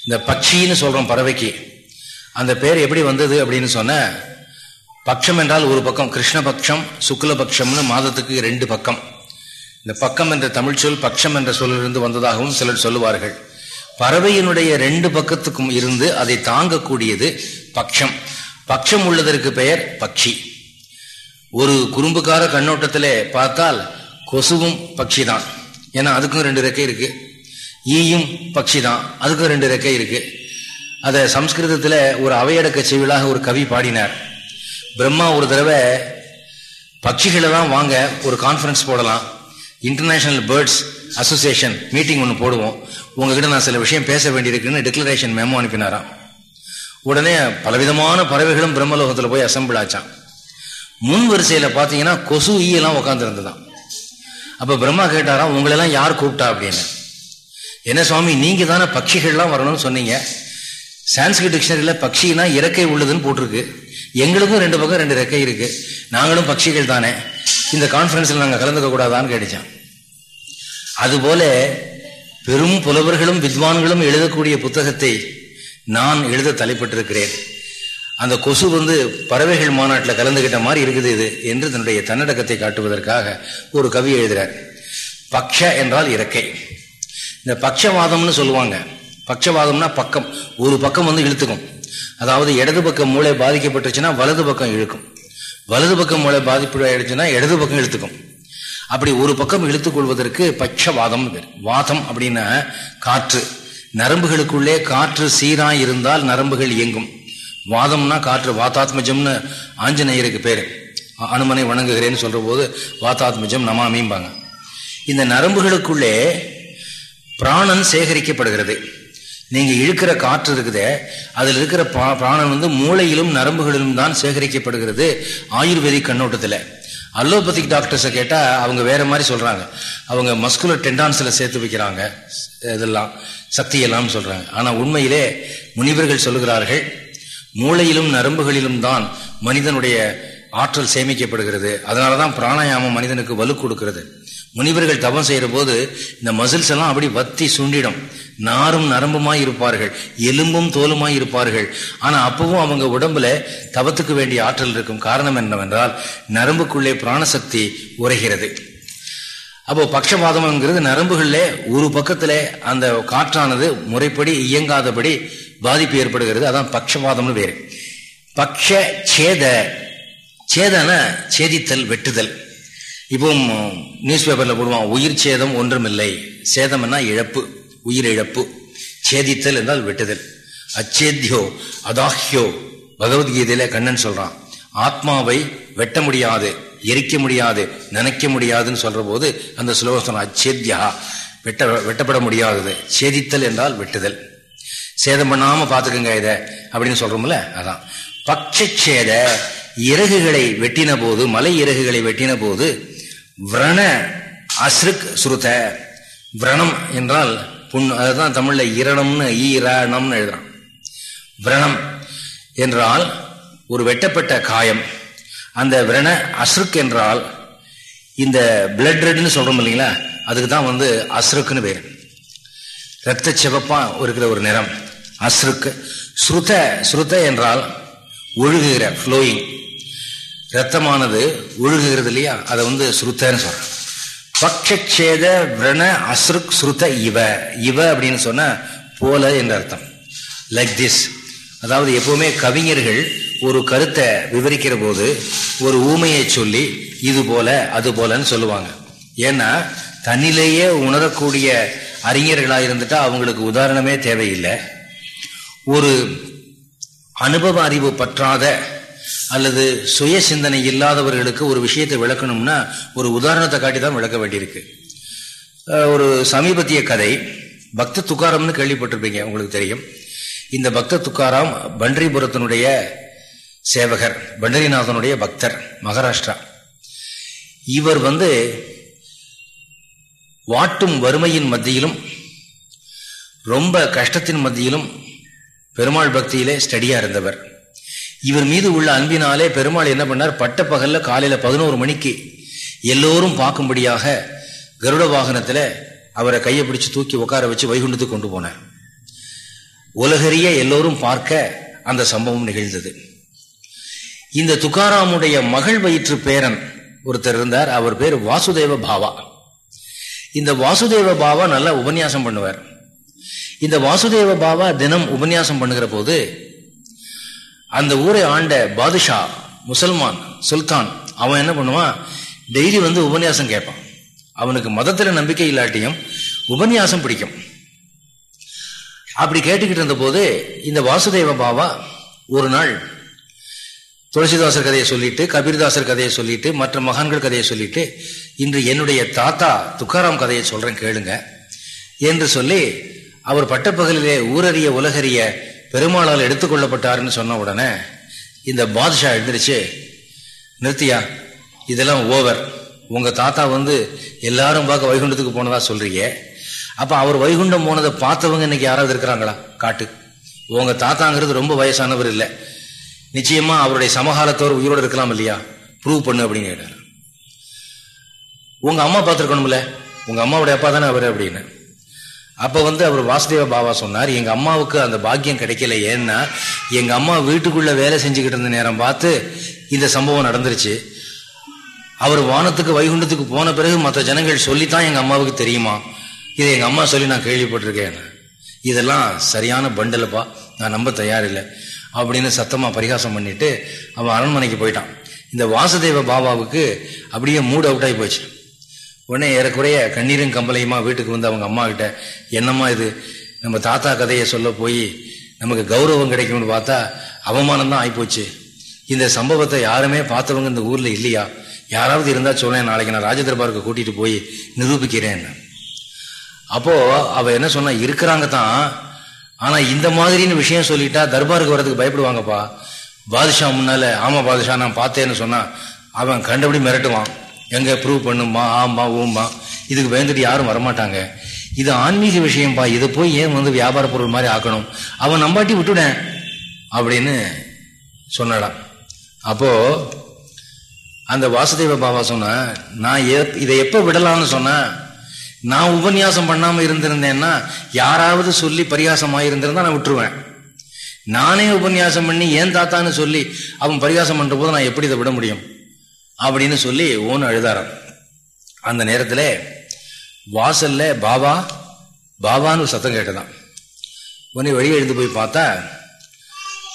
இந்த பட்சின்னு சொல்கிறோம் பறவைக்கு. அந்த பேர் எப்படி வந்தது அப்படின்னு சொன்ன பட்சம் என்றால் ஒரு பக்கம் கிருஷ்ணபக்ஷம் சுக்லபக்ஷம்னு மாதத்துக்கு ரெண்டு பக்கம். இந்த பக்கம் என்ற தமிழ் சொல் பட்சம் என்ற சொல்லிலிருந்து வந்ததாகவும் சிலர் சொல்லுவார்கள். பறவையினுடைய ரெண்டு பக்கத்துக்கும் இருந்து அதை தாங்கக்கூடியது பட்சம். பட்சம் உள்ளதற்கு பெயர் பட்சி. ஒரு குறும்புக்கார கண்ணோட்டத்தில் பார்த்தால் கொசுவும் பட்சி தான் ஏன்னா அதுக்கும் ரெண்டு ரெக்கை இருக்குது ஈயும் பட்சி தான். அதுக்கும் ரெண்டு ரெக்கை இருக்கு. அதை சம்ஸ்கிருதத்தில் ஒரு அவையடக்க செவிலாக ஒரு கவி பாடினார். பிரம்மா ஒரு தடவை பட்சிகளை தான் வாங்க ஒரு கான்ஃபரன்ஸ் போடலாம். இன்டர்நேஷனல் பேர்ட்ஸ் அசோசியேஷன் மீட்டிங் ஒன்று போடுவோம். உங்ககிட்ட நான் சில விஷயம் பேச வேண்டியிருக்குன்னு டிக்ளரேஷன் மெமோ அனுப்பினாராம். உடனே பலவிதமான பறவைகளும் பிரம்மலோகத்தில் போய் அசம்பிள் ஆச்சான் முன் வரிசையில் பார்த்தீங்கன்னா கொசு ஈயெல்லாம் உட்காந்துருந்துதான் அப்போ பிரம்மா கேட்டாராம் உங்களெல்லாம் யார் கூப்பிட்டா? அப்படின்னு. என்ன சுவாமி நீங்க தானே பட்சிகள்லாம் வரணும்னு சொன்னீங்க. சான்ஸ்கிரிட் டிக்ஷனரியில் பக்ஷினா இறக்கை உள்ளதுன்னு போட்டிருக்கு. எங்களுக்கும் ரெண்டு பக்கம் ரெண்டு இறக்கை இருக்கு. நாங்களும் பட்சிகள் தானே. இந்த கான்ஃபரன்ஸில் நாங்கள் கலந்துக்க கூடாதான்னு கேட்டுச்சான். அதுபோல பெரும் புலவர்களும் வித்வான்களும் எழுதக்கூடிய புத்தகத்தை நான் எழுத தலைப்பட்டிருக்கிறேன். அந்த கொசு வந்து பறவைகள் மாநாட்டில் கலந்துகிட்ட மாதிரி இருக்குது இது என்று தன்னுடைய தன்னடக்கத்தை காட்டுவதற்காக ஒரு கவி எழுதுகிறார் பக்ஷ என்றால் இறக்கை. இந்த பக்ஷவாதம்னு சொல்லுவாங்க. பக்ஷவாதம்னா பக்கம். ஒரு பக்கம் வந்து இழுத்துக்கும். அதாவது இடது பக்கம் மூளை பாதிக்கப்பட்டுச்சுன்னா வலது பக்கம் இழுக்கும். வலது பக்கம் மூளை பாதிப்பு ஆயிடுச்சுன்னா இடது பக்கம் இழுத்துக்கும். அப்படி ஒரு பக்கம் இழுத்துக் கொள்வதற்கு பட்சவாதம் வாதம் அப்படின்னா காற்று. நரம்புகளுக்குள்ளே காற்று சீராய் இருந்தால் நரம்புகள் இயங்கும். வாதம்னா காற்று. வாத்தாத்மஜம்னு ஆஞ்சநேயருக்கு பேரு. அனுமனை வணங்குகிறேன்னு சொல்ற போது வாத்தாத்மஜம் நமாமிம்பாங்க. இந்த நரம்புகளுக்குள்ளே பிராணன் சேகரிக்கப்படுகிறது. நீங்கள் இழுக்கிற காற்று இருக்குதே அதில் இருக்கிற பிராணன் வந்து மூளையிலும் நரம்புகளிலும் தான் சேகரிக்கப்படுகிறது ஆயுர்வேதிக் கண்ணோட்டத்தில். அலோபதிக் டாக்டர்ஸை கேட்டால் அவங்க வேற மாதிரி சொல்கிறாங்க அவங்க மஸ்குலர் டெண்டான்ஸில் சேர்த்து வைக்கிறாங்க. இதெல்லாம் சக்தியெல்லாம் சொல்கிறாங்க ஆனால் உண்மையிலே முனிவர்கள் சொல்லுகிறார்கள் மூளையிலும் நரம்புகளிலும் தான் மனிதனுடைய ஆற்றல் சேமிக்கப்படுகிறது. அதனால தான் பிராணாயாமம் மனிதனுக்கு வலு கொடுக்கிறது. முனிவர்கள் தவம் செய்கிற போது இந்த மசில்ஸ் எல்லாம் அப்படி வத்தி சுண்டிடும். நாரும் நரம்புமாய் இருப்பார்கள் எலும்பும் தோலுமாய் இருப்பார்கள். ஆனால் அப்பவும் அவங்க உடம்புல தவத்துக்கு வேண்டிய ஆற்றல் இருக்கும். காரணம் என்னவென்றால் நரம்புக்குள்ளே பிராணசக்தி உரைகிறது அப்போ பக்ஷபாதம்ங்கிறது நரம்புகளில் ஒரு பக்கத்தில் அந்த காற்றானது முறைப்படி இயங்காதபடி பாதிப்பு ஏற்படுகிறது. அதான் பக்ஷபாதம்னு வேறு. பக்ஷ சேத சேதன சேதித்தல் வெட்டுதல். இப்போ நியூஸ் பேப்பர்ல போடுவான் உயிர் சேதம் ஒன்றுமில்லை. சேதம்னா இழப்பு உயிர் இழப்பு. சேதித்தல் என்றால் வெட்டுதல். அச்சேத்யோ அதாஹ்யோ. பகவத்கீதையில கண்ணன் சொல்றான் ஆத்மாவை வெட்ட முடியாது எரிக்க முடியாது நினைக்க முடியாதுன்னு சொல்ற போது அந்த சுலோகம் அச்சேத்யா வெட்ட வெட்டப்பட முடியாதது. சேதித்தல் என்றால் வெட்டுதல். சேதம் பண்ணாம பாத்துக்கங்க இத அப்படின்னு சொல்றோம்ல அதான். பட்சேத இறகுகளை வெட்டின போது மலை இறகுகளை வெட்டின போது விரண அஸ்ருக் சுருத. விரணம் என்றால் புண் அதுதான் தமிழ்ல இரணம்னு ஈரணம்னு எழுதுறான். விரணம் என்றால் ஒரு வெட்டப்பட்ட காயம். அந்த விரண அஸ்ருக் என்றால் இந்த பிளட் ரெட்னு சொல்றோம் இல்லைங்களா? அதுக்கு தான் வந்து அஸ்ருக்குன்னு பேர். ரத்த சிவப்பா இருக்கிற ஒரு நிறம். அஸ்ருக்கு ஸ்ருத ஸ்ருத என்றால் ஒழுகுகிற ஃப்ளோயிங் ரத்தமானது ஒழுகுகிறது இல்லையா அதை வந்து ஸ்ருத்தன்னு சொல்றேன் பக்ஷேத விரண அஸ்ருக் ஸ்ருத இவ. இவ அப்படின்னு சொன்ன போல என்ற அர்த்தம். லைக் திஸ் அதாவது எப்போவுமே கவிஞர்கள் ஒரு கருத்தை விவரிக்கிற போது ஒரு ஊமையை சொல்லி இது போல அது போலன்னு சொல்லுவாங்க. ஏன்னா தன்னிலேயே உணரக்கூடிய அறிஞர்களாக இருந்துட்டா அவங்களுக்கு உதாரணமே தேவையில்லை. ஒரு அனுபவ அறிவு பற்றாத அல்லது சுய சிந்தனை இல்லாதவர்களுக்கு ஒரு விஷயத்தை விளக்கணும்னா ஒரு உதாரணத்தை காட்டி தான் விளக்க வேண்டியிருக்கு. ஒரு சமீபத்திய கதை பக்த துக்காரம்னு கேள்விப்பட்டிருப்பீங்க உங்களுக்கு தெரியும். இந்த பக்த துக்காராம் பண்டரிபுரத்தினுடைய சேவகர் பண்டரிநாதனுடைய பக்தர் மகாராஷ்டிரா. இவர் வந்து வாட்டும் வறுமையின் மத்தியிலும் ரொம்ப கஷ்டத்தின் மத்தியிலும் பெருமாள் பக்தியிலே ஸ்டடியாக இருந்தவர். இவர் மீது உள்ள அன்பினாலே பெருமாள் என்ன பண்ணார்? பட்ட பகல்ல காலையில பதினோரு மணிக்கு எல்லோரும் பார்க்கும்படியாக கருட வாகனத்துல அவரை கையை பிடிச்சு தூக்கி உட்கார வச்சு வைகுண்டத்துக்கு கொண்டு போனார். உலகறிய எல்லோரும் பார்க்க அந்த சம்பவம் நிகழ்ந்தது. இந்த துக்காராமுடைய மகள் வயிற்று பேரன் ஒருத்தர் இருந்தார். அவர் பேர் வாசுதேவ பாவா. இந்த வாசுதேவ பாவா நல்லா உபன்யாசம் பண்ணுவார். இந்த வாசுதேவ பாவா தினம் உபன்யாசம் பண்ணுகிற போது அந்த ஊரை ஆண்ட பாதுஷா முசல்மான் சுல்தான் அவன் என்ன பண்ணுவான்? டெய்லி வந்து உபன்யாசம் கேட்பான். அவனுக்கு மதத்துல நம்பிக்கை இல்லாட்டியும் உபன்யாசம் பிடிக்கும். அப்படி கேட்டுக்கிட்டு இருந்த போது இந்த வாசுதேவ பாபா ஒரு நாள் துளசிதாசர் கதையை சொல்லிட்டு கபீர்தாசர் கதையை சொல்லிட்டு மற்ற மகான்கள் கதையை சொல்லிட்டு இன்று என்னுடைய தாத்தா துக்காராம் கதையை சொல்றேன் கேளுங்க என்று சொல்லி அவர் பட்டப்பகலிலே ஊரறிய உலகறிய பெருமாளால் எடுத்துக்கொள்ளப்பட்டாருன்னு சொன்ன உடனே இந்த பாதுஷா எழுந்திருச்சு நிறுத்தியா இதெல்லாம் ஓவர் உங்கள் தாத்தா வந்து எல்லாரும் பார்க்க வைகுண்டத்துக்கு போனதா சொல்றீங்க. அப்போ அவர் வைகுண்டம் போனதை பார்த்தவங்க இன்னைக்கு யாராவது இருக்கிறாங்களா? காட்டு. உங்க தாத்தாங்கிறது ரொம்ப வயசானவர் இல்லை. நிச்சயமா அவருடைய சமகாலத்தோர் உயிரோடு இருக்கலாம் இல்லையா? ப்ரூவ் பண்ணு அப்படின்னு கேட்டார். உங்க அம்மா பார்த்துருக்கணும்ல? உங்க அம்மாவுடைய அப்பா தானே அவர் அப்படின்னு. அப்போ வந்து அவர் வாசுதேவ பாபா சொன்னார் எங்கள் அம்மாவுக்கு அந்த பாக்கியம் கிடைக்கல. ஏன்னா எங்கள் அம்மா வீட்டுக்குள்ளே வேலை செஞ்சுக்கிட்டு இருந்த நேரம் பார்த்து இந்த சம்பவம் நடந்துருச்சு. அவர் வானத்துக்கு வைகுண்டத்துக்கு போன பிறகு மற்ற ஜனங்கள் சொல்லித்தான் எங்கள் அம்மாவுக்கு தெரியுமா? இதை எங்கள் அம்மா சொல்லி நான் கேள்விப்பட்டிருக்கேன். இதெல்லாம் சரியான பண்டலப்பா. நான் நம்ப தயாரில்லை. அப்படின்னு சத்தமாக பரிகாசம் பண்ணிட்டு அவன் அரண்மனைக்கு போயிட்டான். இந்த வாசுதேவ பாபாவுக்கு அப்படியே மூட் அவுட் ஆகி போச்சு. உடனே ஏறக்குறைய கண்ணீரும் கம்பளையுமா வீட்டுக்கு வந்து அவங்க அம்மா கிட்ட என்னம்மா இது? நம்ம தாத்தா கதையை சொல்ல போய் நமக்கு கௌரவம் கிடைக்கும்னு பார்த்தா அவமானம் தான் ஆயிப்போச்சு. இந்த சம்பவத்தை யாருமே பார்த்தவங்க இந்த ஊர்ல இல்லையா? யாராவது இருந்தா சொல்லேன் நாளைக்கு நான் ராஜதர்பாருக்கு கூட்டிட்டு போய் நிரூபிக்கிறேன். அப்போ அவ என்ன சொன்னா இருக்கிறாங்க தான். ஆனா இந்த மாதிரின்னு விஷயம் சொல்லிட்டா தர்பாருக்கு வரதுக்கு பயப்படுவாங்கப்பா. பாதுஷா முன்னால ஆமா பாதுஷா நான் பார்த்தேன்னு சொன்னா அவன் கண்டபடி மிரட்டுவான். எங்க ப்ரூவ் பண்ணுமா ஆமா ஊம்பா இதுக்கு பயந்துட்டு யாரும் வரமாட்டாங்க. இது ஆன்மீக விஷயம்பா. இதை போய் ஏன் வந்து வியாபார பொருள் மாதிரி ஆக்கணும்? அவன் நம்பாட்டி விட்டுடேன் அப்படின்னு சொன்னடா அப்போ அந்த வாசுதேவ பாபா சொன்ன நான் இதை எப்போ விடலாம்னு சொன்னேன் நான் உபன்யாசம் பண்ணாமல் இருந்திருந்தேன்னா யாராவது சொல்லி பரிகாசமாக இருந்திருந்தா நான் விட்டுருவேன். நானே உபன்யாசம் பண்ணி ஏன் தாத்தான்னு சொல்லி அவன் பரிகாசம் பண்ணுற போது நான் எப்படி இதை விட முடியும்? அப்படின்னு சொல்லி ஓன் அழுதாராம் அந்த நேரத்தில் வாசல்ல பாபா பாபான்னு சத்தம் கேட்டதான். உடனே வெளியே எழுந்து போய் பார்த்தா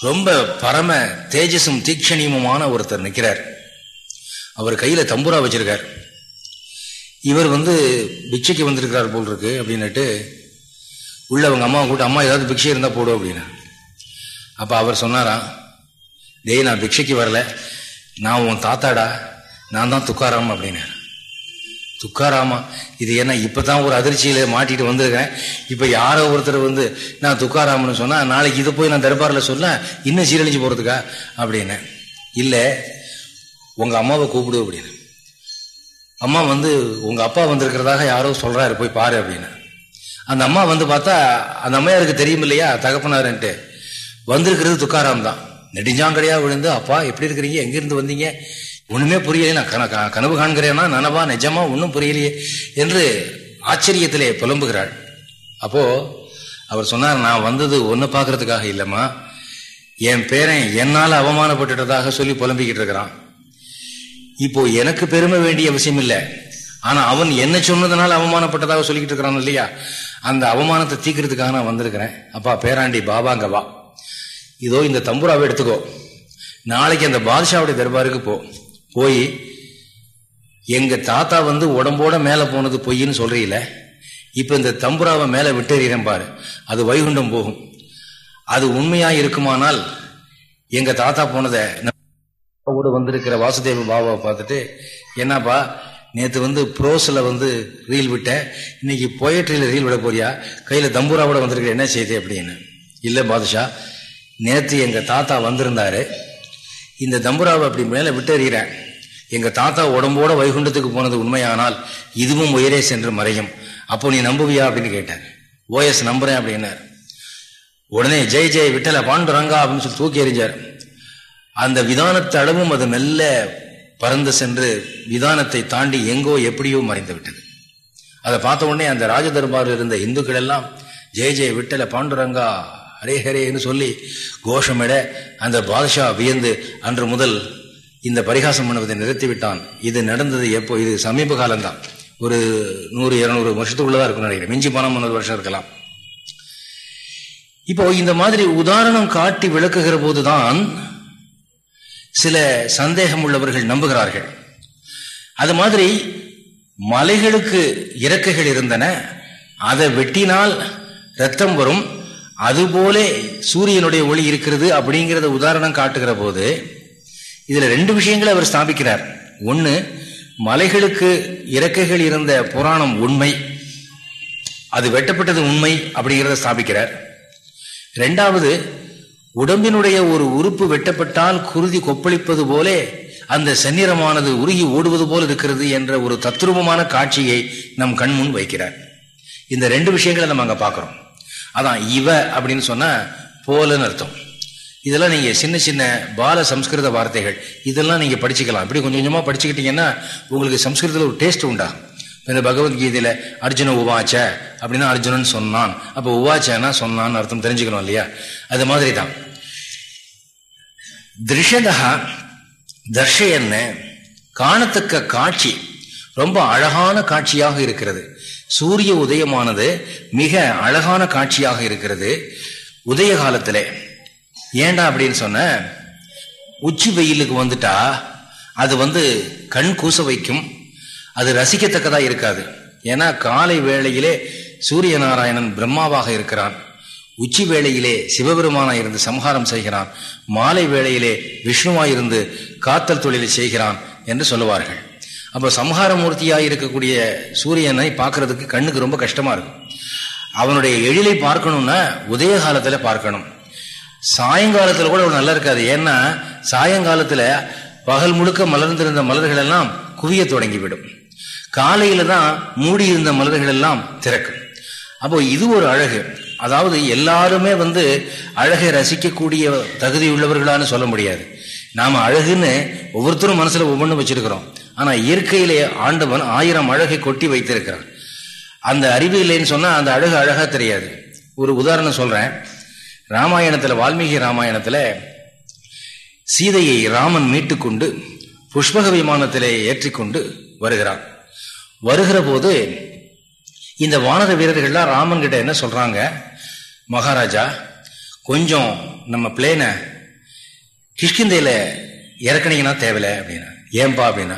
ரொம்ப பரம தேஜஸும் தீக்ஷணியமுமான ஒருத்தர் நிற்கிறார் அவர் கையில் தம்புரா வச்சிருக்கார். இவர் வந்து பிக்ஷைக்கு வந்திருக்கிறார் போல் இருக்கு அப்படின்னுட்டு உள்ள அவங்க அம்மாவை கூட்ட அம்மா ஏதாவது பிக்ஷை இருந்தால் போடும் அப்படின்னு. அப்போ அவர் சொன்னாராம் டேய் நான் பிக்ஷைக்கு வரல. நான் உன் தாத்தாடா. நான் தான் துக்காராம் அப்படின்னு. துக்காராமா? இது என்ன இப்பதான் ஒரு அதிர்ச்சியில் மாட்டிட்டு வந்திருக்கேன். இப்போ யாரோ ஒருத்தர் வந்து நான் துக்காராமன்னு சொன்னால் நாளைக்கு இதை போய் நான் தர்பாரில் சொல்ல இன்னும் சீரழிஞ்சு போகிறதுக்கா அப்படின்னு. இல்லை உங்கள் அம்மாவை கூப்பிடு அப்படின்னு. அம்மா வந்து உங்கள் அப்பா வந்திருக்கிறதாக யாரோ சொல்கிறாரு போய் பாரு அப்படின்னு. அந்த அம்மா வந்து பார்த்தா அந்த அம்மையாருக்கு தெரியும் இல்லையா தகப்பனாருன்ட்டு. வந்திருக்கிறது துக்காராம் தான். நெடுஞ்சாங்கடையாக விழுந்து அப்பா எப்படி இருக்கிறீங்க? எங்கேருந்து வந்தீங்க? ஒண்ணுமே புரியலையே நான் கன கனவு காண்கிறேன்னா நனவா நிஜமா? ஒன்றும் புரியலையே என்று ஆச்சரியத்திலே புலம்புகிறாள். அப்போ அவர் சொன்னார் நான் வந்தது ஒன்று பார்க்கறதுக்காக இல்லைம்மா. என் பேரன் என்னால் அவமானப்பட்டுட்டதாக சொல்லி புலம்பிக்கிட்டு இருக்கிறான். இப்போ எனக்கு பெருமை வேண்டிய அவசியம் இல்லை. ஆனால் அவன் என்ன சொன்னதுனால அவமானப்பட்டதாக சொல்லிக்கிட்டு இருக்கிறான் இல்லையா? அந்த அவமானத்தை தீக்கிறதுக்காக நான் வந்திருக்கிறேன். அப்பா பேராண்டி பாபாங்க வா. இதோ இந்த தம்புராவை எடுத்துக்கோ. நாளைக்கு அந்த பாதுஷாவுடைய தர்பாருக்கு போ. போய் எங்க தாத்தா வந்து உடம்போட மேலே போனது பொய்ன்னு சொல்றீல? இப்போ இந்த தம்புராவை மேலே விட்டெறிகிறேன் பாரு. அது வைகுண்டம் போகும். அது உண்மையா இருக்குமானால் எங்க தாத்தா போனதை வந்திருக்கிற வாசுதேவ பாபாவை பார்த்துட்டு என்னப்பா நேற்று வந்து ப்ரோஸில் வந்து ரீல் விட்டேன். இன்னைக்கு பொயட்ரியில் ரீல் விட போறியா? கையில் தம்பூராவோட வந்திருக்கிற என்ன செய்தி? அப்படின்னு. இல்லை பாதுஷா நேற்று எங்கள் தாத்தா வந்திருந்தாரு. இந்த தம்புராவை அப்படி மேலே விட்டறிகிறேன் எங்கள் தாத்தா உடம்போட வைகுண்டத்துக்கு போனது உண்மையானால் இதுவும் உயரே சென்று மறையும். அப்போ நீ நம்புவியா அப்படின்னு கேட்டார் ஓஎஸ் நம்புறேன் அப்படின்னார் உடனே ஜெய் ஜெய் விட்டல பாண்டுரங்கா அப்படின்னு சொல்லி தூக்கி எறிஞ்சார். அந்த விதானத்தை அளவும் அது மெல்ல பறந்து சென்று விதானத்தை தாண்டி எங்கோ எப்படியோ மறைந்து விட்டது. அதை பார்த்த உடனே அந்த ராஜதர்பாரில் இருந்த இந்துக்கள் எல்லாம் ஜெய ஜெய விட்டல பாண்டுரங்கா ஹரே ஹரேன்னு சொல்லி கோஷமிட அந்த பாதுஷா வியந்து அன்று முதல் இந்த பரிகாசம் பண்ணுவதை நிறுத்திவிட்டான். இது நடந்தது எப்போ? இது சமீப காலம்தான். ஒரு நூறு இருநூறு வருஷத்துக்குள்ளதான் இருக்கும் நினைக்கிறேன். மிஞ்சி பணம் முன்னூறு வருஷம் இருக்கலாம். இப்போ இந்த மாதிரி உதாரணம் காட்டி விளக்குகிற போதுதான் சில சந்தேகம் உள்ளவர்கள் நம்புகிறார்கள். அது மாதிரி மலைகளுக்கு இறக்கைகள் இருந்தன. அதை வெட்டினால் ரத்தம் வரும். அதுபோலே சூரியனுடைய ஒளி இருக்கிறது அப்படிங்கிறத உதாரணம் காட்டுகிற போது இதுல ரெண்டு விஷயங்களை அவர் ஸ்தாபிக்கிறார். ஒன்னு மலைகளுக்கு இறக்கைகள் இருந்த புராணம் உண்மை அது வெட்டப்பட்டது உண்மை அப்படிங்கிறத ஸ்தாபிக்கிறார். ரெண்டாவது உடம்பினுடைய ஒரு உறுப்பு வெட்டப்பட்டால் குருதி கொப்பளிப்பது போலே அந்த செந்நிறமானது உருகி ஓடுவது போல் இருக்கிறது என்ற ஒரு தத்ரூபமான காட்சியை நம் கண்முன் வைக்கிறார். இந்த ரெண்டு விஷயங்களை நம்ம அங்க பாக்குறோம் அதான் இவ அப்படின்னு சொன்னா போலன்னு அர்த்தம். இதெல்லாம் நீங்க சின்ன சின்ன பால சம்ஸ்கிருத வார்த்தைகள் இதெல்லாம் நீங்க படிச்சுக்கலாம். இப்படி கொஞ்சம் கொஞ்சமா படிச்சுக்கிட்டீங்கன்னா உங்களுக்கு சம்ஸ்கிருதத்தில் ஒரு டேஸ்ட் உண்டா? இந்த பகவத்கீதையில அர்ஜுன உவாச்ச அப்படின்னா அர்ஜுனன் சொன்னான். அப்போ உவாச்சனா சொன்னான்னு அர்த்தம் தெரிஞ்சுக்கணும் இல்லையா? அது மாதிரி தான் திருஷதா தர்ஷயன்னு காணத்தக்க காட்சி ரொம்ப அழகான காட்சியாக இருக்கிறது. சூரிய உதயமானது மிக அழகான காட்சியாக இருக்கிறது. உதய காலத்திலே. ஏண்டா அப்படின்னு சொன்ன? உச்சி வெயிலுக்கு வந்துட்டா அது வந்து கண் கூச வைக்கும். அது ரசிக்கத்தக்கதா இருக்காது. ஏன்னா காலை வேளையிலே சூரிய நாராயணன் பிரம்மாவாக இருக்கிறான். உச்சி வேளையிலே சிவபெருமானா இருந்து சம்ஹாரம் செய்கிறான். மாலை வேளையிலே விஷ்ணுவாய் இருந்து காத்தல் தொழிலை செய்கிறான் என்று சொல்லுவார்கள். அப்போ சம்ஹார மூர்த்தியாக இருக்கக்கூடிய சூரியனை பார்க்கறதுக்கு கண்ணுக்கு ரொம்ப கஷ்டமா இருக்கும் அவனுடைய எழிலை பார்க்கணும்னா உதய காலத்துல பார்க்கணும். சாயங்காலத்துல கூட நல்லா இருக்காது. ஏன்னா சாயங்காலத்துல பகல் முழுக்க மலர்ந்திருந்த மலர்கள் எல்லாம் குவிய தொடங்கிவிடும். காலையில தான் மூடியிருந்த மலர்கள் எல்லாம் திறக்கும். அப்போ இது ஒரு அழகு. அதாவது எல்லாருமே வந்து அழகை ரசிக்கக்கூடிய தகுதி உள்ளவர்களான்னு சொல்ல முடியாது. நாம அழகுன்னு ஒவ்வொருத்தரும் மனசுல ஒவ்வொன்றும் வச்சிருக்கிறோம். ஆனா இயற்கையிலே ஆண்டவன் ஆயிரம் அழகை கொட்டி வைத்திருக்கிறான் அந்த அறிவு இல்லைன்னு சொன்னா அந்த அழகு அழகா தெரியாது. ஒரு உதாரணம் சொல்றேன். ராமாயணத்துல வால்மீகி ராமாயணத்துல சீதையை ராமன் மீட்டுக்கொண்டு புஷ்பக விமானத்திலே ஏற்றிக்கொண்டு வருகிறான் வருகிற போது இந்த வானர வீரர்கள்லாம் ராமன் கிட்ட என்ன சொல்றாங்க? மகாராஜா கொஞ்சம் நம்ம பிளேனை கிஷ்கிந்தையில இறக்குனீங்கன்னா தேவையில்ல அப்படின்னா. ஏன்பா அப்படின்னா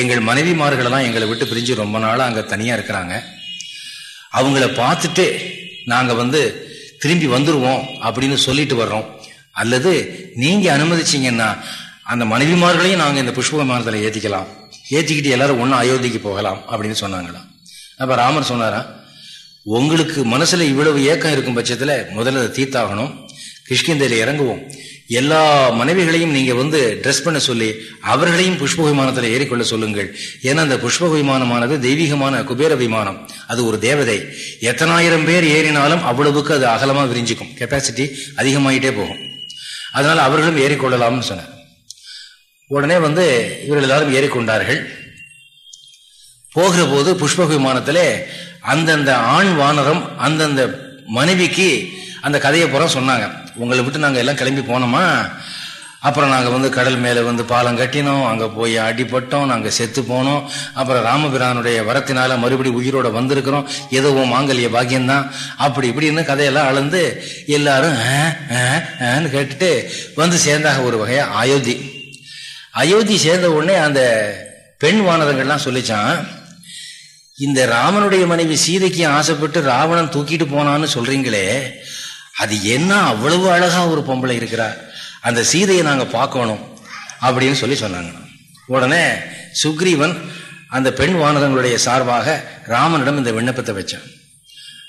எங்கள் மனைவிமார்களெல்லாம் எங்களை விட்டு பிரிஞ்சு ரொம்ப நாளாக அங்கே தனியாக இருக்கிறாங்க. அவங்கள பார்த்துட்டு நாங்கள் வந்து திரும்பி வந்துடுவோம் அப்படின்னு சொல்லிட்டு வர்றோம். அல்லது நீங்கள் அனுமதிச்சிங்கன்னா அந்த மனைவிமார்களையும் நாங்கள் இந்த புஷ்ப விமானத்தில் ஏற்றிக்கலாம் ஏற்றிக்கிட்டு எல்லாரும் ஒன்றும் அயோத்திக்கு போகலாம் அப்படின்னு சொன்னாங்களாம் அப்போ ராமர் சொன்னாரா உங்களுக்கு மனசில் இவ்வளவு ஏக்கம் இருக்கும் பட்சத்தில் முதல்ல அதை தீர்த்தாகணும். கிஷ்கிந்தையில இறங்குவோம். எல்லா மனைவிகளையும் நீங்க வந்து ட்ரெஸ் பண்ண சொல்லி அவர்களையும் புஷ்ப விமானத்தில் ஏறிக்கொள்ள சொல்லுங்கள். ஏன்னா அந்த புஷ்ப விமானமானது தெய்வீகமான குபேர விமானம். அது ஒரு தேவதை. எத்தனாயிரம் பேர் ஏறினாலும் அவ்வளவுக்கு அது அகலமா விரிஞ்சிக்கும். கெப்பாசிட்டி அதிகமாயிட்டே போகும். அதனால அவர்களும் ஏறிக்கொள்ளலாம்னு சொன்னார். உடனே வந்து இவர்கள் எல்லாரும் ஏறிக்கொண்டார்கள். போகிற போது புஷ்ப விமானத்திலே அந்தந்த ஆண் வானரம் அந்தந்த மனைவிக்கு அந்த கதையை புறம் சொன்னாங்க. உங்களை விட்டு நாங்கள் எல்லாம் கிளம்பி போனோமா? அப்புறம் நாங்கள் வந்து கடல் மேலே வந்து பாலம் கட்டினோம். அங்கே போய் அடிப்பட்டோம் நாங்கள் செத்து போனோம். அப்புறம் ராமபிரானுடைய வரத்தினால மறுபடி உயிரோட வந்திருக்கிறோம். ஏதோ மாங்கல்ய பாக்கியம்தான். அப்படி இப்படின்னு கதையெல்லாம் அளந்து எல்லாரும் கேட்டுட்டு வந்து சேர்ந்தாக ஒரு வகையாக அயோத்தி. அயோத்தி சேர்ந்த உடனே அந்த பெண் வானதங்கள்லாம் சொல்லிச்சான் இந்த ராமனுடைய மனைவி சீதைக்கு ஆசைப்பட்டு ராவணன் தூக்கிட்டு போனான்னு சொல்றீங்களே அது என்ன அவ்வளவு அழகா ஒரு பொம்பளை இருக்கிறா அந்த சீதையை நாங்கள் பார்க்கணும் அப்படின்னு சொல்லி சொன்னாங்க. உடனே சுக்ரீவன் அந்த பெண் வானதங்களுடைய சார்பாக ராமனிடம் இந்த விண்ணப்பத்தை வச்சான்.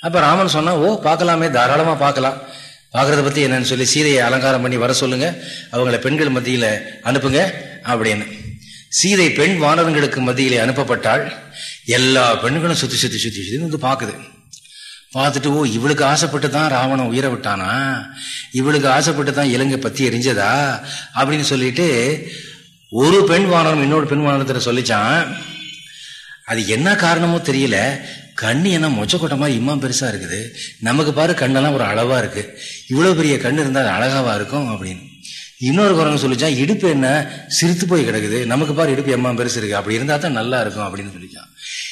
அப்போ ராமன் சொன்னான் ஓ பார்க்கலாமே தாராளமாக பார்க்கலாம். பார்க்கறத பற்றி என்னன்னு சொல்லி சீதையை அலங்காரம் பண்ணி வர சொல்லுங்க. அவங்கள பெண்கள் மத்தியில் அனுப்புங்க அப்படின்னு. சீதை பெண் வானதங்களுக்கு மத்தியிலே அனுப்பப்பட்டால் எல்லா பெண்களும் சுற்றி சுற்றி சுற்றி சுற்றி வந்து பார்க்குது. பார்த்துட்டு ஓ இவளுக்கு ஆசைப்பட்டு தான் ராவணன் உயிரை விட்டானா? இவளுக்கு ஆசைப்பட்டு தான் இலங்கை பத்தி எரிஞ்சதா? அப்படின்னு சொல்லிட்டு ஒரு பெண் வானரம் இன்னொரு பெண் வானரத்துல சொல்லிச்சான். அது என்ன காரணமோ தெரியல. கண்ணு என்ன மொச்சக்கொட்டை மாதிரி இம்மா பெருசா இருக்குது. நமக்கு பாரு கண்ணெல்லாம் ஒரு அளவா இருக்கு. இவ்வளவு பெரிய கண் இருந்தால் அது அழகாவா இருக்கும்? அப்படின்னு. இன்னொரு குரங்கு சொல்லிச்சான் இடுப்பு என்ன? சிரித்து போய் கிடக்குது. நமக்கு பாரு இடுப்பு எம்மா பெருசு இருக்கு. அப்படி இருந்தா தான் நல்லா இருக்கும் அப்படின்னு சொல்லிச்சான்.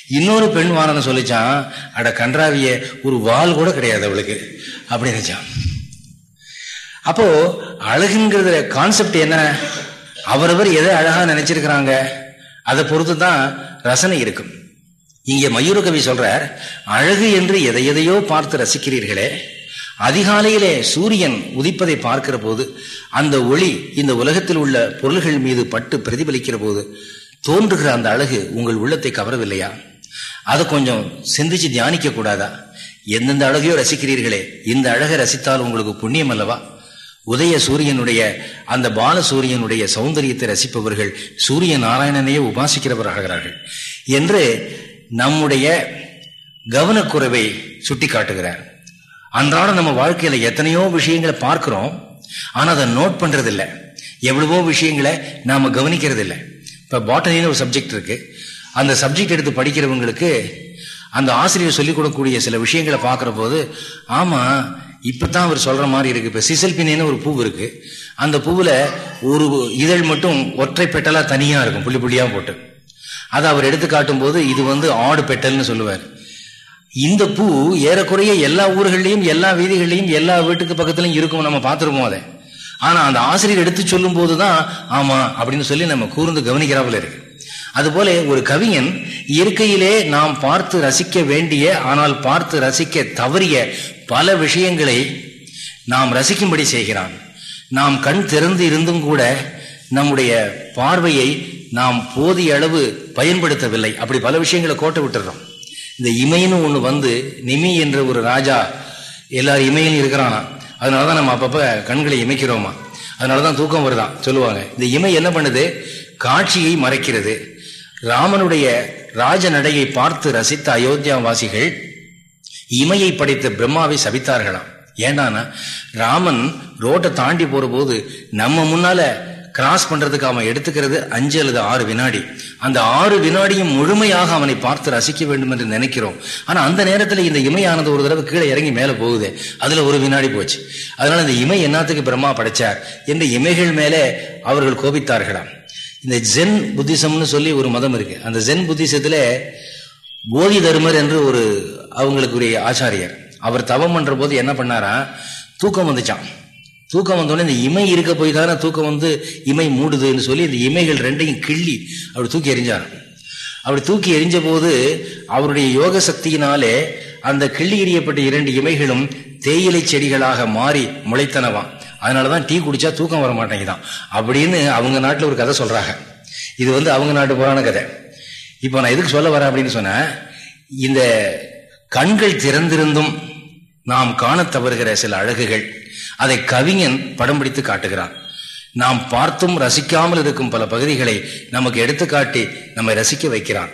இன்னொரு பெண் வானன் சொல்லிச்சான் அட கன்றாவிய ஒரு வால் கூட கிடையாது அவளுக்கு. அப்படின்னு நினைச்சான். அப்போ அழகுங்கிறதுல கான்செப்ட் என்ன? அவரவர் எதை அழகா நினைச்சிருக்கிறாங்க? அதை பொறுத்து தான் ரசனை இருக்கும். இங்கே மயூரகவி சொல்றார் அழகு என்று எதை எதையோ பார்த்து ரசிக்கிறீர்களே அதிகாலையிலே சூரியன் உதிப்பதை பார்க்கிற போது அந்த ஒளி இந்த உலகத்தில் உள்ள பொருள்கள் மீது பட்டு பிரதிபலிக்கிற போது தோன்றுகிற அந்த அழகு உங்கள் உள்ளத்தை கவரவில்லையா? அதை கொஞ்சம் சிந்திச்சு தியானிக்க கூடாதா? எந்தெந்த அழகையோ ரசிக்கிறீர்களே இந்த அழகை ரசித்தால் உங்களுக்கு புண்ணியம் அல்லவா? உதய சூரியனுடைய அந்த பால சூரியனுடைய சௌந்தரியத்தை ரசிப்பவர்கள் சூரிய நாராயணனையே உபாசிக்கிறவராகிறார்கள் என்று நம்முடைய கவனக்குறைவை சுட்டி காட்டுகிறார் அன்றாட நம்ம வாழ்க்கையில எத்தனையோ விஷயங்களை பார்க்கிறோம் ஆனா அதை நோட் பண்றது இல்லை எவ்வளவோ விஷயங்களை நாம கவனிக்கிறது இல்லை இப்ப பாட்டனின்னு ஒரு சப்ஜெக்ட் இருக்கு. அந்த சப்ஜெக்ட் எடுத்து படிக்கிறவங்களுக்கு அந்த ஆசிரியர் சொல்லிக் கொடுக்கக்கூடிய சில விஷயங்களை பார்க்குற போது இப்போ தான் அவர் சொல்கிற மாதிரி இருக்குது இப்போ சிசல்பினேன்னு ஒரு பூ இருக்கு. அந்த பூவில் ஒரு இதழ் மட்டும் ஒற்றை பெட்டலாக தனியாக இருக்கும் புள்ளி புள்ளியாக போட்டு. அதை அவர் எடுத்து காட்டும் போது இது வந்து ஆடு பெட்டல்னு சொல்லுவார். இந்த பூ ஏறக்குறைய எல்லா ஊர்களையும் எல்லா வீதிகள்லையும் எல்லா வீட்டுக்கு பக்கத்துலையும் இருக்கும் நம்ம பார்த்துருப்போம் அதை. ஆனால் அந்த ஆசிரியர் எடுத்து சொல்லும் போதுதான் ஆமாம் அப்படின்னு சொல்லி நம்ம கூர்ந்து கவனிக்கிறாப்புல இருக்கு. அதுபோல ஒரு கவிஞன் இயற்கையிலே நாம் பார்த்து ரசிக்க வேண்டிய ஆனால் பார்த்து ரசிக்க தவறிய பல விஷயங்களை நாம் ரசிக்கும்படி செய்கிறான். நாம் கண் திறந்து இருந்தும் கூட நம்முடைய பார்வையை நாம் போதிய அளவு பயன்படுத்தவில்லை. அப்படி பல விஷயங்களை கோட்டை விட்டுறோம் இந்த இமைன்னு ஒன்று வந்து நிமி என்ற ஒரு ராஜா எல்லாரும் இமையிலும் இருக்கிறானா? அதனால தான் நம்ம அப்பப்போ கண்களை இமைக்கிறோமா? அதனால தான் தூக்கம் வருதான். சொல்லுவாங்க இந்த இமை என்ன பண்ணுது? காட்சியை மறைக்கிறது. ராமனுடைய ராஜ நடையை பார்த்து ரசித்த அயோத்தியாவாசிகள் இமையை படைத்த பிரம்மாவை சபித்தார்களாம். ஏண்டானா ராமன் ரோட்டை தாண்டி போற போது நம்ம முன்னால கிராஸ் பண்றதுக்கு அவன் எடுத்துக்கிறது அஞ்சு அல்லது ஆறு வினாடி. அந்த ஆறு வினாடியும் முழுமையாக அவனை பார்த்து ரசிக்க வேண்டும் என்று நினைக்கிறோம். ஆனா அந்த நேரத்தில் இந்த இமையானது ஒரு தடவை கீழே இறங்கி மேல போகுது. அதுல ஒரு வினாடி போச்சு. அதனால இந்த இமை என்னத்துக்கு பிரம்மா படைச்சார்? என்று இமைகள் மேலே அவர்கள் கோபித்தார்களாம். இந்த ஜென் புத்திசம்னு சொல்லி ஒரு மதம் இருக்கு. அந்த ஜென் புத்திசத்துல போதி தர்மர் என்று ஒரு அவங்களுக்குரிய ஆச்சாரியர். அவர் தவம் பண்ற போது என்ன பண்ணாரா? தூக்கம் வந்துச்சான் தூக்கம் வந்தோடனே இந்த இமை இருக்க போய் தானே தூக்கம் வந்து இமை மூடுதுன்னு சொல்லி இந்த இமைகள் ரெண்டையும் கிள்ளி அவர் தூக்கி எறிஞ்சார். அப்படி தூக்கி எரிஞ்ச போது அவருடைய யோக சக்தியினாலே அந்த கிள்ளி எறியப்பட்ட இரண்டு இமைகளும் தேயிலை செடிகளாக மாறி முளைத்தனவான் அதனால தான் டீ குடிச்சா தூக்கம் வர மாட்டேங்குதான். அப்படின்னு அவங்க நாட்டில் ஒரு கதை சொல்கிறாங்க இது வந்து அவங்க நாட்டு புராண கதை. இப்போ நான் எதுக்கு சொல்ல வரேன் அப்படின்னு சொன்னேன் இந்த கண்கள் திறந்திருந்தும் நாம் காண தவறுகிற சில அழகுகள் அதை கவிஞன் படம் பிடித்து காட்டுகிறான். நாம் பார்த்தும் ரசிக்காமல் இருக்கும் பல பகுதிகளை நமக்கு எடுத்துக்காட்டி நம்மை ரசிக்க வைக்கிறான்.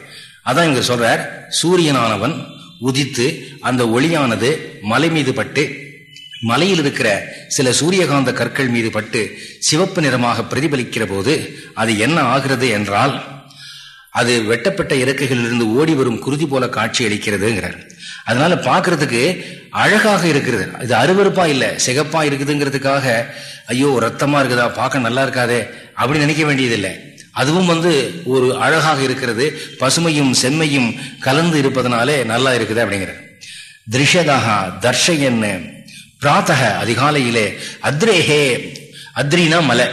அதான் இங்க சொல்றார் சூரியனானவன் உதித்து அந்த ஒளியானது மலை மீது பட்டு மலையில் இருக்கிற சில சூரியகாந்த கற்கள் மீது பட்டு சிவப்பு நிறமாக பிரதிபலிக்கிற போது அது என்ன ஆகிறது என்றால் அது வெட்டப்பட்ட இறக்கைகளிலிருந்து ஓடி வரும் குருதி போல காட்சி அளிக்கிறதுங்கிறார். அதனால பாக்குறதுக்கு அழகாக இருக்கிறது இது அருவறுப்பா இல்ல சிகப்பா இருக்குதுங்கிறதுக்காக ஐயோ ரத்தமா இருக்குதா பார்க்க நல்லா இருக்காதே அப்படின்னு நினைக்க வேண்டியதில்லை. அதுவும் வந்து ஒரு அழகாக இருக்கிறது பசுமையும் செம்மையும் கலந்து இருப்பதனாலே நல்லா இருக்குது அப்படிங்கிற திருஷதாக தர்ஷகன்னு பிராத்தக அதிகாலையிலே அத்ரேஹே அத்ரினா மலை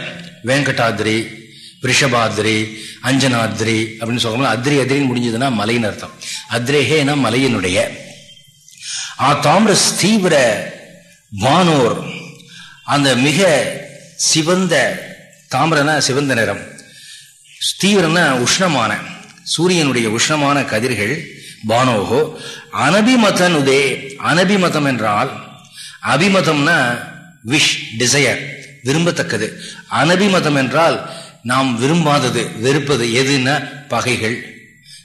வேங்கடாத்ரி ரிஷபாத்ரி அஞ்சனாத்ரி அப்படின்னு சொல்லும்போது அத்ரி அத்ரின்னு முடிஞ்சதுன்னா மலைன்னு அர்த்தம். அத்ரேஹேனா மலையினுடைய. ஆ தாமிரஸ் தீவிர வானோர் அந்த மிக சிவந்த தாமிரனா சிவந்த நிறம். தீவிரம்னா உஷ்ணமான சூரியனுடைய உஷ்ணமான கதிர்கள் பானோகோ அனபிமதனுதே அனபிமதம் என்றால் அபிமதம்னா விஷ் டிசையர் விரும்பத்தக்கது. அனபிமதம் என்றால் நாம் விரும்பாதது வெறுப்பது எதுன்னா பகைகள்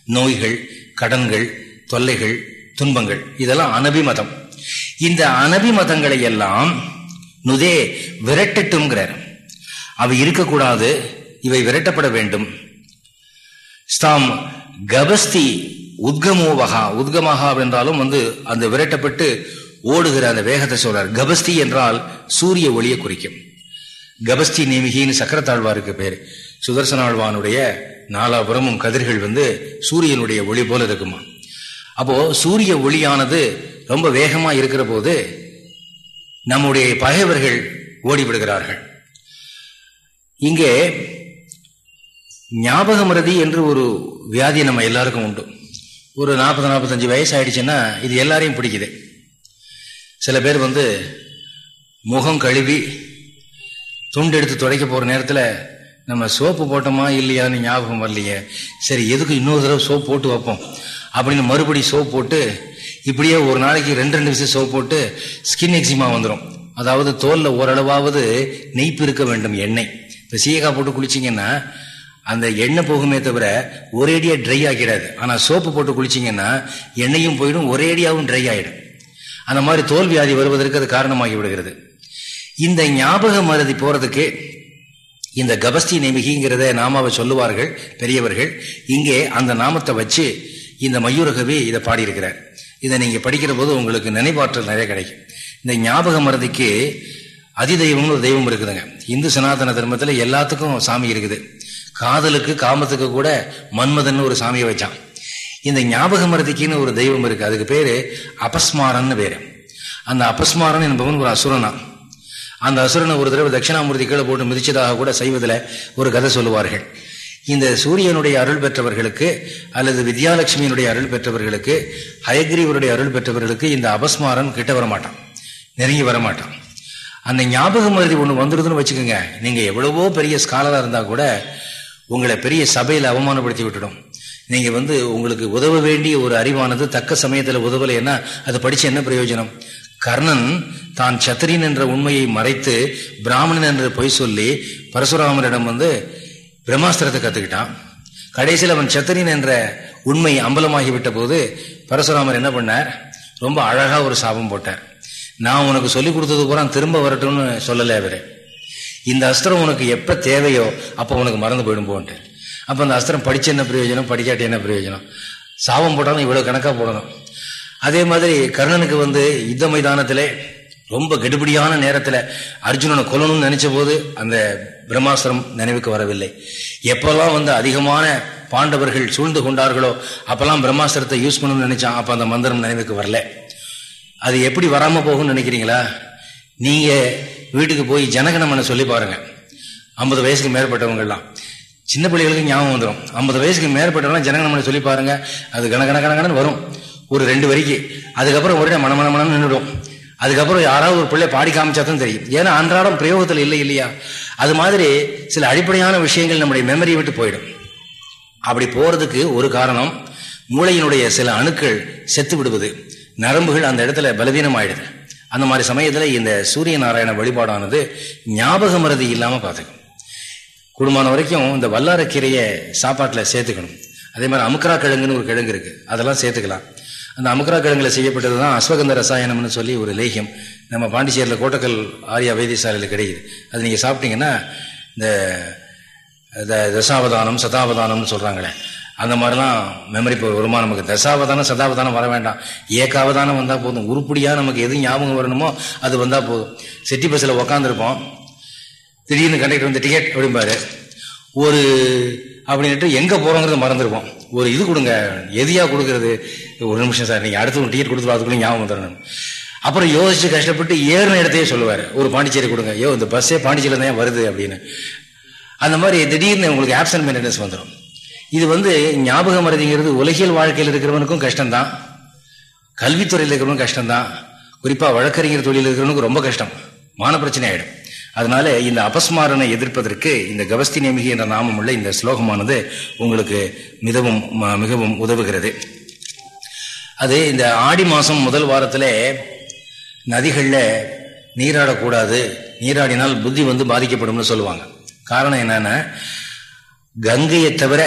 நோய்கள் கடன்கள் தொல்லைகள் துன்பங்கள். இதெல்லாம் அனபிமதம். இந்த அனபிமதங்களை எல்லாம் நுதே விரட்டட்டுங்கிறார் அவை இருக்கக்கூடாது இவை விரட்டப்பட வேண்டும். ஸ்தாம் கபஸ்தி உத்கமோவகா உத்கமகா என்றாலும் வந்து அந்த விரட்டப்பட்டு ஓடுகிற அந்த வேகத்தை சொல்றார். கபஸ்தி என்றால் சூரிய ஒளியை குறிக்கும். கபஸ்தி நேமிகின்னு சக்கரத்தாழ்வாருக்கு பேர். சுதர்சனாழ்வானுடைய நாலாபுரமும் கதிர்கள் வந்து சூரியனுடைய ஒளி போல இருக்குமா? அப்போ சூரிய ஒளியானது ரொம்ப வேகமா இருக்கிற போது நம்முடைய பகைவர்கள் ஓடிவிடுகிறார்கள். இங்கே ஞாபக மறதி என்று ஒரு வியாதி நம்ம எல்லாருக்கும் உண்டு. ஒரு நாற்பது நாற்பத்தஞ்சு வயசு ஆயிடுச்சுன்னா இது எல்லாரையும் பிடிக்குது. சில பேர் வந்து முகம் கழுவி துண்டு எடுத்து துடைக்க போகிற நேரத்தில் நம்ம சோப்பு போட்டோமா இல்லையான்னு ஞாபகம் வரலையே. சரி எதுக்கு இன்னொரு தடவை சோப் போட்டு வைப்போம்? அப்படின்னு மறுபடி சோப் போட்டு இப்படியே ஒரு நாளைக்கு ரெண்டு ரெண்டு விஷயம் சோப் போட்டு ஸ்கின் எக்ஸிமா வந்துடும் அதாவது தோலில் ஓரளவாவது நெய்ப்பு இருக்க வேண்டும் எண்ணெய். இப்போ சீயக்காய் போட்டு குளிச்சிங்கன்னா அந்த எண்ணெய் போகுமே தவிர ஒரேடியாக ட்ரை ஆகிடாது. ஆனால் சோப்பு போட்டு குளிச்சிங்கன்னா எண்ணெயும் போயிடும் ஒரேடியாவும் ட்ரை ஆகிடும் அந்த மாதிரி தோல்வியாதி வருவதற்கு அது காரணமாகி விடுகிறது இந்த ஞாபக மருதி போறதுக்கு இந்த கபஸ்தி நெமிகிங்கிறத நாமாவை சொல்லுவார்கள் பெரியவர்கள். இங்கே அந்த நாமத்தை வச்சு இந்த மயூரகவி இதை பாடியிருக்கிறார். இதை நீங்க படிக்கிற போது உங்களுக்கு நினைவாற்றல் நிறைய கிடைக்கும். இந்த ஞாபக மருதிக்கு அதிதெய்வம்னு ஒரு தெய்வம் இருக்குதுங்க. இந்து சனாதன தர்மத்தில் எல்லாத்துக்கும் சாமி இருக்குது. காதலுக்கு காமத்துக்கு கூட மன்மதன் ஒரு சாமியை வச்சான். இந்த ஞாபக மருதிக்குன்னு ஒரு தெய்வம் இருக்கு. அதுக்கு பேரு அபஸ்மாரன்னு பேரு அந்த அபஸ்மாரன் என்பவன் ஒரு அசுரனா. அந்த அசுரனை ஒரு தடவை தட்சிணாமூர்த்தி கீழே போட்டு மிதிச்சதாக கூட செய்வதில் ஒரு கதை சொல்லுவார்கள். இந்த சூரியனுடைய அருள் பெற்றவர்களுக்கு அல்லது வித்யாலட்சுமியினுடைய அருள் பெற்றவர்களுக்கு ஹயக்ரீவருடைய அருள் பெற்றவர்களுக்கு இந்த அபஸ்மாரன் கிட்ட வரமாட்டான். நெருங்கி வரமாட்டான். அந்த ஞாபக மருதி ஒன்று வந்துடுதுன்னு வச்சுக்கோங்க. நீங்கள் எவ்வளவோ பெரிய ஸ்காலராக இருந்தால் கூட உங்களை பெரிய சபையில் அவமானப்படுத்தி விட்டுடும். நீங்க வந்து உங்களுக்கு உதவ வேண்டிய ஒரு அறிவானது தக்க சமயத்தில் உதவலைன்னா அதை படிச்சு என்ன பிரயோஜனம்? கர்ணன் தான் சத்திரியன் என்ற உண்மையை மறைத்து பிராமணன் என்று பொய் சொல்லி பரசுராமரிடம் வந்து பிரம்மாஸ்திரத்தை கத்துக்கிட்டான். கடைசியில் அவன் சத்திரியன் என்ற உண்மை அம்பலமாகிவிட்ட போது பரசுராமர் என்ன பண்ணார்? ரொம்ப அழகா ஒரு சாபம் போட்டார். நான் உனக்கு சொல்லி கொடுத்தது பூரா திரும்ப வரட்டும்னு சொல்லலை அவரு. இந்த அஸ்திரம் உனக்கு எப்ப தேவையோ அப்போ உனக்கு மறந்து போயிடும் போன்ட்டு. அப்போ அந்த அஸ்திரம் படிச்சு என்ன பிரயோஜனம்? படிக்காட்டி என்ன பிரயோஜனம்? சாபம் போட்டாலும் இவ்வளவு கணக்கா போடணும். அதே மாதிரி கர்ணனுக்கு வந்து யுத்த மைதானத்திலே ரொம்ப கெடுபடியான நேரத்தில் அர்ஜுனனை கொல்லணும்னு நினைச்ச போது அந்த பிரம்மாஸ்திரம் நினைவுக்கு வரவில்லை. எப்பெல்லாம் வந்து அதிகமான பாண்டவர்கள் சூழ்ந்து கொண்டார்களோ அப்பெல்லாம் பிரம்மாஸ்திரத்தை யூஸ் பண்ணணும்னு நினைச்சான். அப்ப அந்த மந்திரம் நினைவுக்கு வரல. அது எப்படி வராம போகும்னு நினைக்கிறீங்களா? நீங்க வீட்டுக்கு போய் ஜனகணமனை சொல்லி பாருங்க. ஐம்பது வயசுக்கு மேற்பட்டவங்கெல்லாம் சின்ன பிள்ளைகளுக்கு ஞாபகம் வந்துடும் ஐம்பது வயசுக்கு மேற்பட்டவங்களாம் ஜனங்க நம்மளை சொல்லி பாருங்க அது கன கணக்கணன்னு வரும். ஒரு ரெண்டு வரைக்கும் அதுக்கப்புறம் ஒரே மன மனம் நின்றுடும். அதுக்கப்புறம் யாராவது ஒரு பிள்ளை பாடி காமிச்சாதான் தெரியும். ஏன்னா அன்றாடம் பிரயோகத்தில் இல்லை இல்லையா? அது மாதிரி சில அடிப்படையான விஷயங்கள் நம்முடைய மெமரியை விட்டு போயிடும். அப்படி போறதுக்கு ஒரு காரணம் மூளையினுடைய சில அணுக்கள் செத்து விடுவது. நரம்புகள் அந்த இடத்துல பலவீனம் ஆயிடுது அந்த மாதிரி சமயத்தில் இந்த சூரிய நாராயண வழிபாடானது ஞாபக மருதி இல்லாமல் பார்த்துக்கணும் குடும்பமான வரைக்கும் இந்த வல்லாரக்கீரையை சாப்பாட்டில் சேர்த்துக்கணும். அதே மாதிரி அமுக்கரா கிழங்குன்னு ஒரு கிழங்கு இருக்கு. அதெல்லாம் சேர்த்துக்கலாம். அந்த அமுக்கரா கிழங்குல செய்யப்பட்டது தான் அஸ்வகந்த ரசாயனம்னு சொல்லி ஒரு லேகியம். நம்ம பாண்டிச்சேரியில் கோட்டக்கல் ஆரியா வைத்தியசாலையில் கிடைக்குது. அது நீங்கள் சாப்பிட்டீங்கன்னா இந்த தசாவதானம் சதாவதானம்னு சொல்கிறாங்களே அந்த மாதிரிலாம் மெமரி இப்போ வருமா நமக்கு? தசாவதானம் சதாவதானம் வர வேண்டாம். ஏகாவதானம் வந்தால் போதும். உருப்படியாக நமக்கு எது ஞாபகம் வரணுமோ அது வந்தால் போதும். சிட்டி பஸ்ஸில் உக்காந்துருப்போம். திடீர்னு கண்டக்டர் வந்து டிக்கெட் அப்படிம்பாரு. ஒரு அப்படின்ட்டு எங்கே போகிறோங்கிறது மறந்துடுவோம் ஒரு இது கொடுங்க எதியாக கொடுக்கறது? ஒரு நிமிஷம் சார் நீங்கள் அடுத்து ஒரு டிக்கெட் கொடுத்து அதுக்குள்ளே ஞாபகம் தரணும் அப்புறம் யோசிச்சு கஷ்டப்பட்டு ஏறின இடத்தையே சொல்லுவார். ஒரு பாண்டிச்சேரி கொடுங்க. ஐயோ இந்த பஸ்ஸே பாண்டிச்சேரியில் தான் வருது அப்படின்னு. அந்த மாதிரி திடீர்னு உங்களுக்கு ஆப்சன்ட் மெயின்டெனன்ஸ் வந்துடும் இது வந்து ஞாபகம் மறதிங்கிறது உலகியல் வாழ்க்கையில் இருக்கிறவனுக்கும் கஷ்டம்தான். கல்வித்துறையில் இருக்கிறவனுக்கும் கஷ்டம்தான். குறிப்பாக வழக்கறிஞர் தொழில் இருக்கிறவனுக்கு ரொம்ப கஷ்டம். மான பிரச்சனை ஆகிடும் அதனால இந்த அபஸ்மாரனை எதிர்ப்பதற்கு இந்த கவஸ்தி நேமிகி என்ற நாமம் உள்ள இந்த ஸ்லோகமானது உங்களுக்கு மிகவும் மிகவும் உதவுகிறது. அது இந்த ஆடி மாதம் முதல் வாரத்தில் நதிகளில் நீராடக்கூடாது நீராடினால் புத்தி வந்து பாதிக்கப்படும்னு சொல்லுவாங்க. காரணம் என்னன்னா கங்கையை தவிர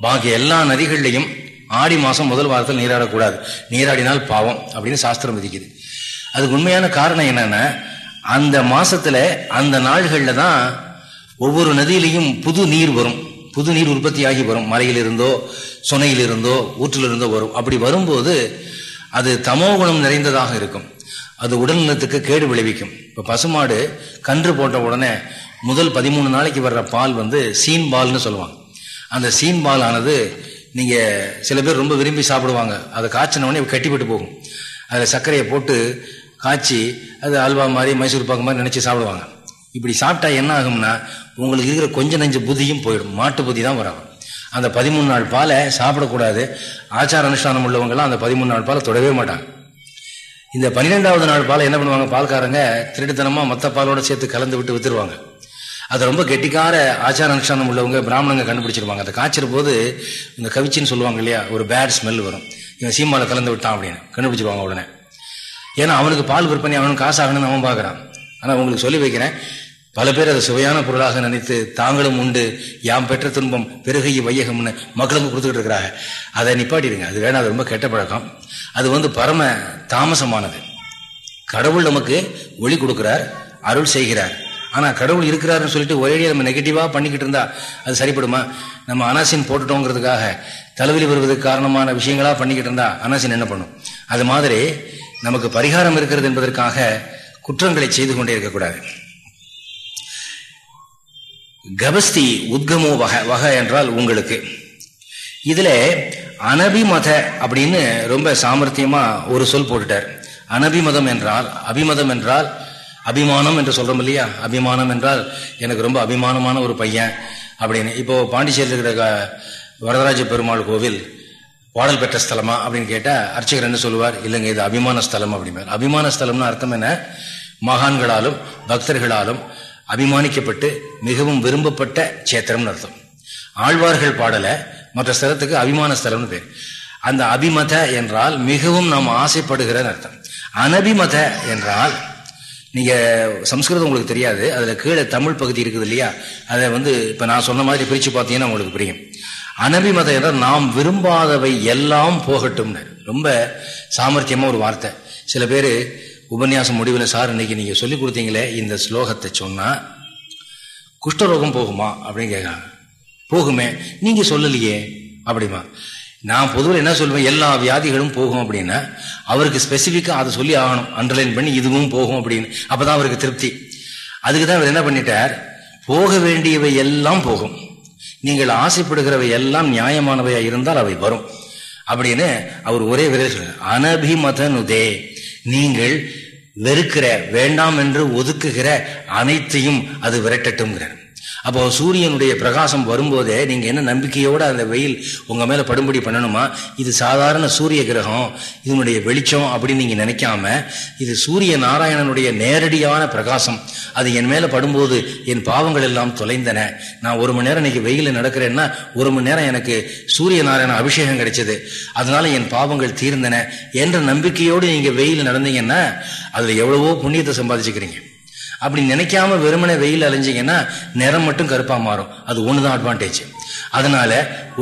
பாக்கி எல்லா நதிகள்லையும் ஆடி மாதம் முதல் வாரத்தில் நீராடக்கூடாது. நீராடினால் பாவம் அப்படின்னு சாஸ்திரம் விதிக்குது. அதுக்கு உண்மையான காரணம் என்னன்னா அந்த மாசத்துல அந்த நாள்கள்ல தான் ஒவ்வொரு நதியிலையும் புது நீர் வரும். புது நீர் உற்பத்தி ஆகி வரும். மலையிலிருந்தோ சுனையிலிருந்தோ ஊற்றிலிருந்தோ வரும். அப்படி வரும்போது அது தமோ குணம் நிறைந்ததாக இருக்கும். அது உடல்நலத்துக்கு கேடு விளைவிக்கும். இப்போ பசுமாடு கன்று போட்ட உடனே முதல் பதிமூணு நாளைக்கு வர்ற பால் வந்து சீன் பால்னு சொல்லுவாங்க. அந்த சீன் பால் ஆனது நீங்கள் சில பேர் ரொம்ப விரும்பி சாப்பிடுவாங்க. அதை காய்ச்சினவொடனே கட்டிப்பட்டு போகும். அதில் சர்க்கரையை போட்டு காய்ச்சி அது அல்வா மாதிரி மைசூர் பாக்கு மாதிரி நினச்சி சாப்பிடுவாங்க. இப்படி சாப்பிட்டா என்ன ஆகும்னா உங்களுக்கு இருக்கிற கொஞ்ச நஞ்ச புத்தியும் போயிடும். மாட்டு புத்தி தான் வரும். அந்த பதிமூணு நாள் பாலை சாப்பிடக்கூடாது. ஆச்சார அனுஷ்டானம் உள்ளவங்கெல்லாம் அந்த பதிமூணு நாள் பாலை தொடவே மாட்டாங்க. இந்த பன்னிரெண்டாவது நாள் பாலை என்ன பண்ணுவாங்க? பால்காரங்க திருட்டுத்தனமாக மொத்த பாலோட சேர்த்து கலந்து விட்டு வித்துருவாங்க. அது ரொம்ப கெட்டிக்கார ஆச்சார அனுஷ்டானம் உள்ளவங்க பிராமணங்க கண்டுபிடிச்சிருவாங்க. அதை காய்ச்சிற போது இந்த கவிச்சின்னு சொல்லுவாங்க இல்லையா ஒரு பேட் ஸ்மெல் வரும். இவன் சீமாவில் கலந்து விட்டான் அப்படின்னு. கண்டுபிடிச்சிருவாங்க உடனே. ஏன்னா அவனுக்கு பால் விற்பனை அவனுக்கு காசாகணும்னு அவன் பார்க்குறான். ஆனால் உங்களுக்கு சொல்லி வைக்கிறேன் பல பேர் அதை சுவையான பொருளாக நினைத்து தாங்களும் உண்டு யாம் பெற்ற துன்பம் பெருகை வையகம்னு மக்களுக்கு கொடுத்துக்கிட்டு இருக்கிறாங்க. அதை நிப்பாட்டிடுங்க. அது வேணாம் அது ரொம்ப கெட்ட பழக்கம். அது வந்து பரம தாமசமானது. கடவுள் நமக்கு ஒளி கொடுக்கிறார் அருள் செய்கிறார். ஆனால் கடவுள் இருக்கிறாருன்னு சொல்லிட்டு ஒரே நம்ம நெகட்டிவாக பண்ணிக்கிட்டு இருந்தால் அது சரிப்படுமா? நம்ம அனாசின் போட்டுட்டோங்கிறதுக்காக தலைவலி வருவதற்கு காரணமான விஷயங்களா பண்ணிக்கிட்டு இருந்தால் அனாசின் என்ன பண்ணும்? அது மாதிரி நமக்கு பரிகாரம் இருக்கிறது என்பதற்காக குற்றங்களை செய்து கொண்டே இருக்கக்கூடாது கபஸ்தி உத்கமோ வகை வகை என்றால் உங்களுக்கு. இதுல அனபிமத அப்படின்னு ரொம்ப சாமர்த்தியமா ஒரு சொல் போட்டுட்டார். அனபிமதம் என்றால் அபிமதம் என்றால் அபிமானம் என்று சொல்றோம் இல்லையா? அபிமானம் என்றால் எனக்கு ரொம்ப அபிமானமான ஒரு பையன் அப்படின்னு. இப்போ பாண்டிச்சேரியில் இருக்கிற வரதராஜ பெருமாள் கோவில் பாடல் பெற்ற ஸ்தலமா அப்படின்னு கேட்டா அர்ச்சகர் என்ன சொல்லுவார்? இல்லைங்க இது அபிமான ஸ்தலம் அப்படிம்பார். அபிமான ஸ்தலம்னு அர்த்தம் என்ன? மகான்களாலும் பக்தர்களாலும் அபிமானிக்கப்பட்டு மிகவும் விரும்பப்பட்ட சேத்திரம்னு அர்த்தம். ஆழ்வார்கள் பாடல மற்ற ஸ்தலத்துக்கு அபிமான ஸ்தலம்னு பேர். அந்த அபிமத என்றால் மிகவும் நாம் ஆசைப்படுகிற அர்த்தம். அனபிமத என்றால் நீங்க சம்ஸ்கிருதம் உங்களுக்கு தெரியாது அதுல கீழே தமிழ் பகுதி இருக்குது இல்லையா? அதை வந்து இப்ப நான் சொன்ன மாதிரி பிரிச்சு பார்த்தீங்கன்னா உங்களுக்கு புரியும். அனபிமதம் என்றால் நாம் விரும்பாதவை எல்லாம் போகட்டும்னு ரொம்ப சாமர்த்தியமா ஒரு வார்த்தை. சில பேர் உபன்யாசம் முடிவில் சார் இன்னைக்கு நீங்க சொல்லி கொடுத்தீங்களே இந்த ஸ்லோகத்தை சொன்னா குஷ்டரோகம் போகுமா? அப்படின்னு கேட்கலாம் போகுமே. நீங்க சொல்லலையே. அப்படிமா. நான் பொதுவில் என்ன சொல்லுவேன்? எல்லா வியாதிகளும் போகும் அப்படின்னா அவருக்கு ஸ்பெசிஃபிக்காக அதை சொல்லி ஆகணும். அண்டர்லைன் பண்ணி இதுவும் போகும் அப்படின்னு. அப்போ தான் அவருக்கு திருப்தி. அதுக்கு தான் அவர் என்ன பண்ணிட்டார்? போக வேண்டியவை எல்லாம் போகும். நீங்கள் ஆசைப்படுகிறவை எல்லாம் நியாயமானவையா இருந்தால் அவை வரும். அப்படின்னு அவர் ஒரே விரைவில் சொல்றார். அனபிமதனுதே நீங்கள் வெறுக்கிற வேண்டாம் என்று ஒதுக்குகிற அனைத்தையும் அது விரட்டட்டும்ங்கிறார். அப்போ சூரியனுடைய பிரகாசம் வரும்போதே நீங்க என்ன நம்பிக்கையோட அந்த வெயில் உங்க மேல படும்படி பண்ணணுமா? இது சாதாரண சூரிய கிரகம் இதனுடைய வெளிச்சம் அப்படின்னு நீங்க நினைக்காம இது சூரிய நாராயணனுடைய நேரடியான பிரகாசம். அது என் மேல படும்போது என் பாவங்கள் எல்லாம் தொலைந்தன. நான் ஒரு மணி நேரம் இன்னைக்கு வெயில நடக்கிறேன்னா ஒரு மணி நேரம் எனக்கு சூரிய நாராயண அபிஷேகம் கிடைச்சது. அதனால என் பாவங்கள் தீர்ந்தன என்ற நம்பிக்கையோடு நீங்க வெயில் நடந்தீங்கன்னா அதுல எவ்வளவோ புண்ணியத்தை சம்பாதிச்சுக்கிறீங்க. அப்படி நினைக்காம வெறுமனை வெயில் அலைஞ்சிங்கன்னா நிறம் மட்டும் கருப்பா மாறும். அது ஒண்ணுதான் அட்வான்டேஜ் அதனால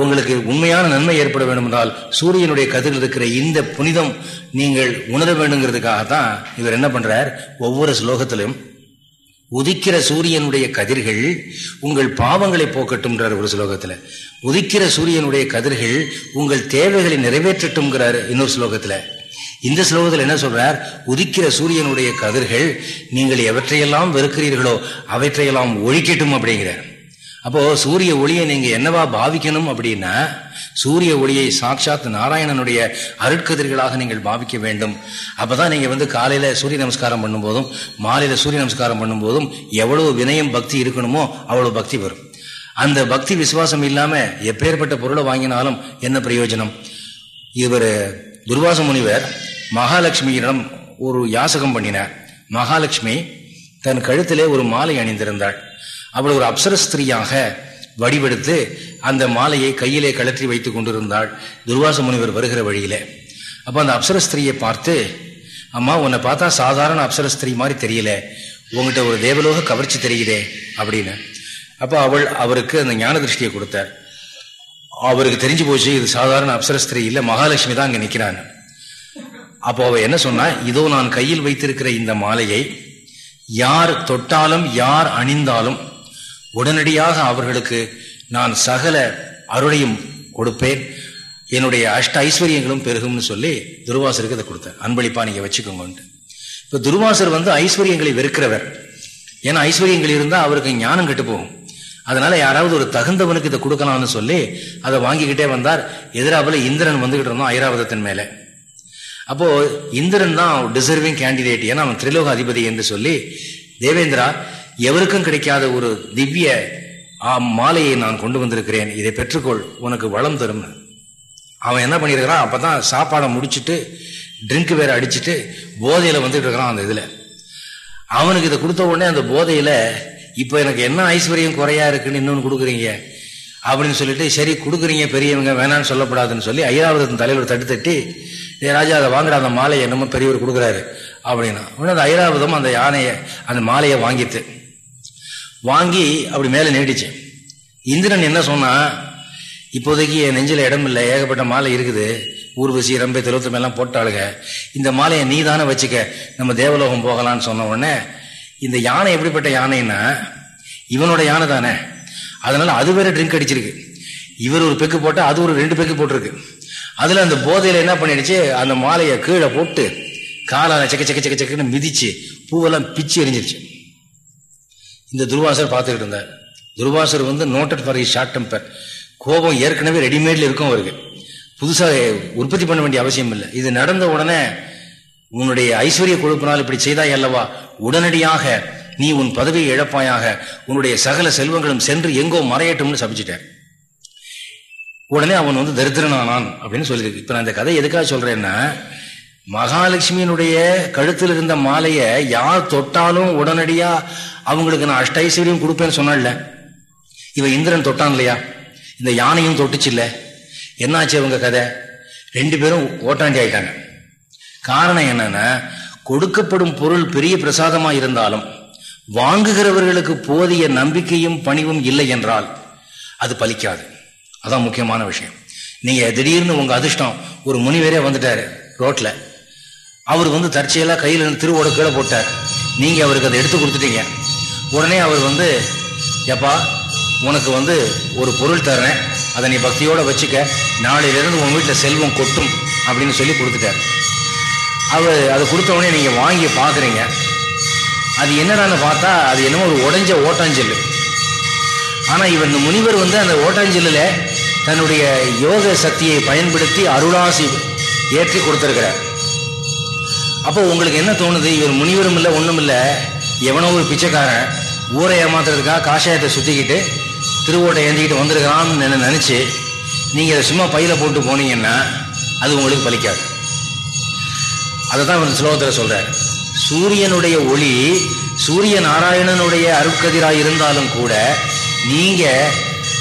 உங்களுக்கு உண்மையான நன்மை ஏற்பட வேண்டும் என்றால் சூரியனுடைய கதிரில் இருக்கிற இந்த புனிதம் நீங்கள் உணர வேண்டுங்கிறதுக்காக தான் இவர் என்ன பண்றார்? ஒவ்வொரு ஸ்லோகத்திலும் உதிக்கிற சூரியனுடைய கதிர்கள் உங்கள் பாவங்களை போக்கட்டும்ன்றார் ஒரு ஸ்லோகத்துல. உதிக்கிற சூரியனுடைய கதிர்கள் உங்கள் தேவைகளை நிறைவேற்றட்டும்ங்கிறார் இன்னொரு ஸ்லோகத்துல. இந்த ஸ்லோகத்தில் என்ன சொல்றார்? உதிக்கிற சூரியனுடைய கதிர்கள் நீங்கள் எவற்றையெல்லாம் வெறுக்கிறீர்களோ அவற்றையெல்லாம் ஒழிக்கட்டும் அப்படிங்கிறார். அப்போ சூரிய ஒளியை நீங்க என்னவா பாவிக்கணும் அப்படின்னா சூரிய ஒளியை சாட்சாத் நாராயணனுடைய அருட்கதிர்களாக நீங்கள் பாவிக்க வேண்டும். அப்பதான் நீங்க வந்து காலையில சூரிய நமஸ்காரம் பண்ணும்போதும் மாலையில சூரிய நமஸ்காரம் பண்ணும்போதும் எவ்வளவு வினயம் பக்தி இருக்கணுமோ அவ்வளவு பக்தி வரும். அந்த பக்தி விசுவாசம் இல்லாம எப்பேற்பட்ட பொருளை வாங்கினாலும் என்ன பிரயோஜனம்? இவர் துர்வாச முனிவர் மகாலட்சுமியிடம் ஒரு யாசகம் பண்ணினார். மகாலட்சுமி தன் கழுத்திலே ஒரு மாலை அணிந்திருந்தாள். அவள் ஒரு அப்சர ஸ்திரீயாக வடிவெடுத்து அந்த மாலையை கையிலே கழற்றி வைத்து கொண்டிருந்தாள். துர்வாச முனிவர் வருகிற வழியிலே. அப்போ அந்த அப்சர ஸ்திரீயை பார்த்து அம்மா உன்னை பார்த்தா சாதாரண அப்சர ஸ்திரீ மாதிரி தெரியல. உங்ககிட்ட ஒரு தேவலோக கவர்ச்சி தெரியுதே அப்படின்னு. அப்போ அவள் அவருக்கு அந்த ஞான திருஷ்டியை கொடுத்தார். அவருக்கு தெரிஞ்சு போச்சு இது சாதாரண அப்சரஸ்திரி இல்லை மகாலட்சுமி தான் அங்கே நிற்கிறான் அப்போ அவ என்ன சொன்னா இதோ நான் கையில் வைத்திருக்கிற இந்த மாலையை யார் தொட்டாலும் யார் அணிந்தாலும் உடனடியாக அவர்களுக்கு நான் சகல அருளையும் கொடுப்பேன். என்னுடைய அஷ்ட ஐஸ்வர்யங்களும் பெருகும்னு சொல்லி துர்வாசருக்கு இதை கொடுத்தேன் அன்பளிப்பா நீங்க வச்சுக்கோங்கன்ட்டு. இப்ப துர்வாசர் வந்து ஐஸ்வர்யங்களை வெறுக்கிறவர். ஏன்னா ஐஸ்வர்யங்கள் இருந்தால் அவருக்கு ஞானம் கெட்டு போகும். அதனால யாராவது ஒரு தகுந்தவனுக்கு இதை கொடுக்கலாம்னு சொல்லி அதை வாங்கிக்கிட்டே வந்தார். எதிராவில் இந்திரன் வந்துகிட்டு இருந்தோம் ஐராவதத்தின் மேலே. அப்போ இந்திரன் தான் டிசர்விங் கேண்டிடேட் ஏன்னா அவன் திரிலோக அதிபதி என்று சொல்லி தேவேந்திரா எவருக்கும் கிடைக்காத ஒரு திவ்ய மாலையை நான் கொண்டு வந்திருக்கிறேன். இதை பெற்றுக்கொள் உனக்கு வளம் தரும் அவன் என்ன பண்ணியிருக்கிறான்? அப்பதான் சாப்பாடை முடிச்சுட்டு ட்ரிங்க் வேற அடிச்சுட்டு போதையில வந்துட்டு இருக்கிறான் அந்த இதுல. அவனுக்கு இதை கொடுத்த உடனே அந்த போதையில இப்போ எனக்கு என்ன ஐஸ்வர்யம் குறையா இருக்குன்னு இன்னொன்று கொடுக்குறீங்க? அப்படின்னு சொல்லிட்டு சரி கொடுக்குறீங்க பெரியவங்க வேணான்னு சொல்லப்படாதுன்னு சொல்லி ஐயாவது தலைவர் தட்டு தட்டி ஏ ராஜா அதை வாங்குற அந்த மாலையை என்னமோ பெரியவர் கொடுக்குறாரு அப்படின்னா. அந்த ஐராவதம் அந்த யானையை அந்த மாலையை வாங்கிட்டு வாங்கி அப்படி மேலே நீடிச்சு இந்திரன் என்ன சொன்னா இப்போதைக்கு என் நெஞ்சில் இடம் இல்லை ஏகப்பட்ட மாலை இருக்குது. ஊர்வசி ரம்பை திருவத்தம் எல்லாம் போட்டாளுங்க. இந்த மாலையை நீ தானே வச்சுக்க. நம்ம தேவலோகம் போகலான்னு சொன்ன உடனே இந்த யானை எப்படிப்பட்ட யானைன்னா இவனோட யானை தானே. அதனால அது வேற ட்ரிங்க் அடிச்சிருக்கு. இவர் ஒரு பெக்கு போட்டால் அது ஒரு ரெண்டு பெக்கு போட்டிருக்கு. அதுல அந்த போதையில என்ன பண்ணிடுச்சு? அந்த மாலையை கீழே போட்டு காலால செக்க செக்க செக்க செக்கன்னு மிதிச்சு பூவெல்லாம் பிச்சு எரிஞ்சிருச்சு. இந்த துர்வாசர் பார்த்துக்கிட்டு இருந்தார். துர்வாசர் வந்து நோட்டட் ஃபார் ஷார்ட் டெம்பர் கோபம் ஏற்கனவே ரெடிமேட்ல இருக்கும் அவருக்கு. புதுசாக உற்பத்தி பண்ண வேண்டிய அவசியம் இல்லை. இது நடந்த உடனே உன்னுடைய ஐஸ்வர்ய கொழுப்பினால் இப்படி செய்தாய் அல்லவா? உடனடியாக நீ உன் பதவியை இழப்பாயாக உன்னுடைய சகல செல்வங்களும் சென்று எங்கோ மறையட்டும்னு சபிச்சிட்டேன் உடனே அவன் வந்து தரித்திரனானான் அப்படின்னு சொல்லியிருக்கு. இப்ப நான் இந்த கதை எதுக்காக சொல்றேன்னா மகாலட்சுமியினுடைய கழுத்தில் இருந்த மாலையை யார் தொட்டாலும் உடனடியா அவங்களுக்கு நான் அஷ்டைஸ்வரியம் கொடுப்பேன்னு சொன்னால இவன் இந்திரன் தொட்டான் இல்லையா? இந்த யானையும் தொட்டுச்சு இல்ல. என்னாச்சு அவங்க கதை? ரெண்டு பேரும் ஓட்டாண்டி ஆயிட்டாங்க. காரணம் என்னன்னா கொடுக்கப்படும் பொருள் பெரிய பிரசாதமா இருந்தாலும் வாங்குகிறவர்களுக்கு போதிய நம்பிக்கையும் பணிவும் இல்லை என்றால் அது பலிக்காது. அதான் முக்கியமான விஷயம். நீங்கள் திடீர்னு உங்கள் அதிர்ஷ்டம் ஒரு முனிவரே வந்துட்டார் ரோட்டில் அவர் வந்து தற்செயலாக கையில் இருந்து திருவோட கீழே போட்டார். நீங்கள் அவருக்கு அதை எடுத்து கொடுத்துட்டீங்க. உடனே அவர் வந்து எப்பா உனக்கு வந்து ஒரு பொருள் தர்றேன். அதை நீ பக்தியோடு வச்சுக்க. நாளையிலேருந்து உன் வீட்டில் செல்வம் கொட்டும் அப்படின்னு சொல்லி கொடுத்துட்டார். அவர் அதை கொடுத்த உடனே வாங்கி பார்க்குறீங்க அது என்னடான்னு பார்த்தா அது என்னமோ ஒரு உடஞ்ச ஓட்டாஞ்சல் ஆனால் இவர் இந்த முனிவர் வந்து அந்த ஓட்டாஞ்சல்லில் தன்னுடைய யோக சக்தியை பயன்படுத்தி அருளாசி ஏற்றி கொடுத்துருக்கிறார். அப்போ உங்களுக்கு என்ன தோணுது? இவர் முனிவரும் இல்லை ஒன்றும் இல்லை. எவனோ ஒரு பிச்சைக்காரன் ஊரை ஏமாத்துறதுக்காக காஷாயத்தை சுற்றிக்கிட்டு திருவோட்டை ஏந்திக்கிட்டு வந்திருக்கிறான்னு நினச்சி நீங்கள் அதை சும்மா பையில் போட்டு போனீங்கன்னா அது உங்களுக்கு பலிக்காது. அதை தான் இவர் ஸ்லோகத்தில் சொல்கிறார் சூரியனுடைய ஒளி சூரிய நாராயணனுடைய அருட்கதிராக இருந்தாலும் கூட நீங்கள்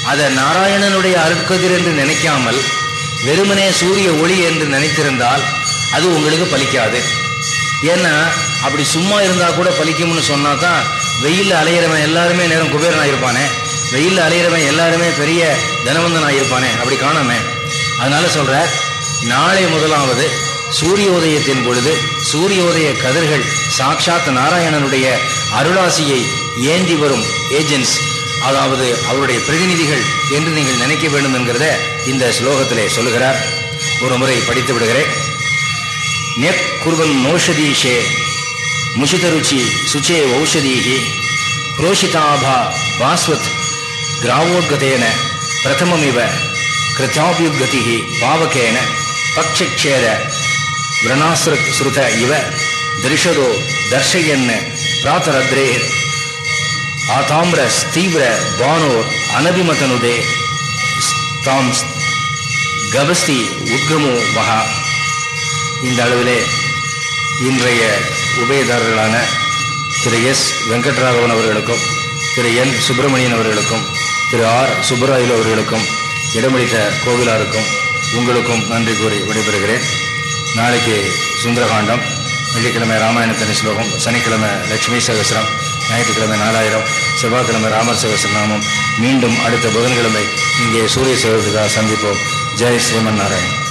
அதை நாராயணனுடைய அருட்கதிர் என்று நினைக்காமல் வெறுமனே சூரிய ஒளி என்று நினைத்திருந்தால் அது உங்களுக்கு பலிக்காது. ஏன்னா அப்படி சும்மா இருந்தால் கூட பலிக்கும்னு சொன்னால் தான் வெயில் அலையிறவன் எல்லாருமே நேரம் குபேரன் ஆயிருப்பானே வெயில் அலையிறவன் எல்லாருமே பெரிய தனவந்தனாக இருப்பானே அப்படி காணாமே. அதனால சொல்கிற நாளை முதலாவது சூரியோதயத்தின் பொழுது சூரியோதய கதிர்கள் சாட்சாத் நாராயணனுடைய அருளாசியை ஏந்தி வரும் ஏஜென்ட்ஸ் அதாவது அவருடைய பிரதிநிதிகள் என்று நீங்கள் நினைக்க வேண்டும் என்கிறத இந்த ஸ்லோகத்திலே சொல்லுகிறார். ஒரு முறை படித்து விடுகிறேன். நெக் குர்வன் நோஷதீஷே முஷிதருச்சி சுச்சே ஔஷதீகி புரோஷிதாபா பாஸ்வத் கிராவோத்கதேன பிரதமமிவ கிருத்தாபியுகதி பாவகேன பக்ஷேத விரணாசுருத ஸ்ருத இவ திருஷதோ தர்ஷயன் பிராத்தரத்ரேர் ஆதாம்பிர ஸ்தீவிர பானோர் அனபிமதனுதே தாம் கபஸ்தி உத்கமோ மகா. இந்த அளவிலே இன்றைய உபயதாரர்களான திரு எஸ். வெங்கட்ராகவன் அவர்களுக்கும் திரு என். சுப்பிரமணியன் அவர்களுக்கும் திரு ஆர். சுப்பராயில் அவர்களுக்கும் இடமளித்த கோவிலாருக்கும் உங்களுக்கும் நன்றி கூறி விடைபெறுகிறேன். நாளைக்கு சுந்தரகாண்டம் வெள்ளிக்கிழமை ராமாயணத்தின் ஸ்லோகம் சனிக்கிழமை லட்சுமி சகசிரம் ஞாயிற்றுக்கிழமை நாலாயிரம் செவ்வாய்க்கிழமை ராமர் சகசிரநாமம் மீண்டும் அடுத்த புதன்கிழமை இங்கே சூரிய சகோதரா சந்திப்போம். ஜெய் ஸ்ரீமன் நாராயண்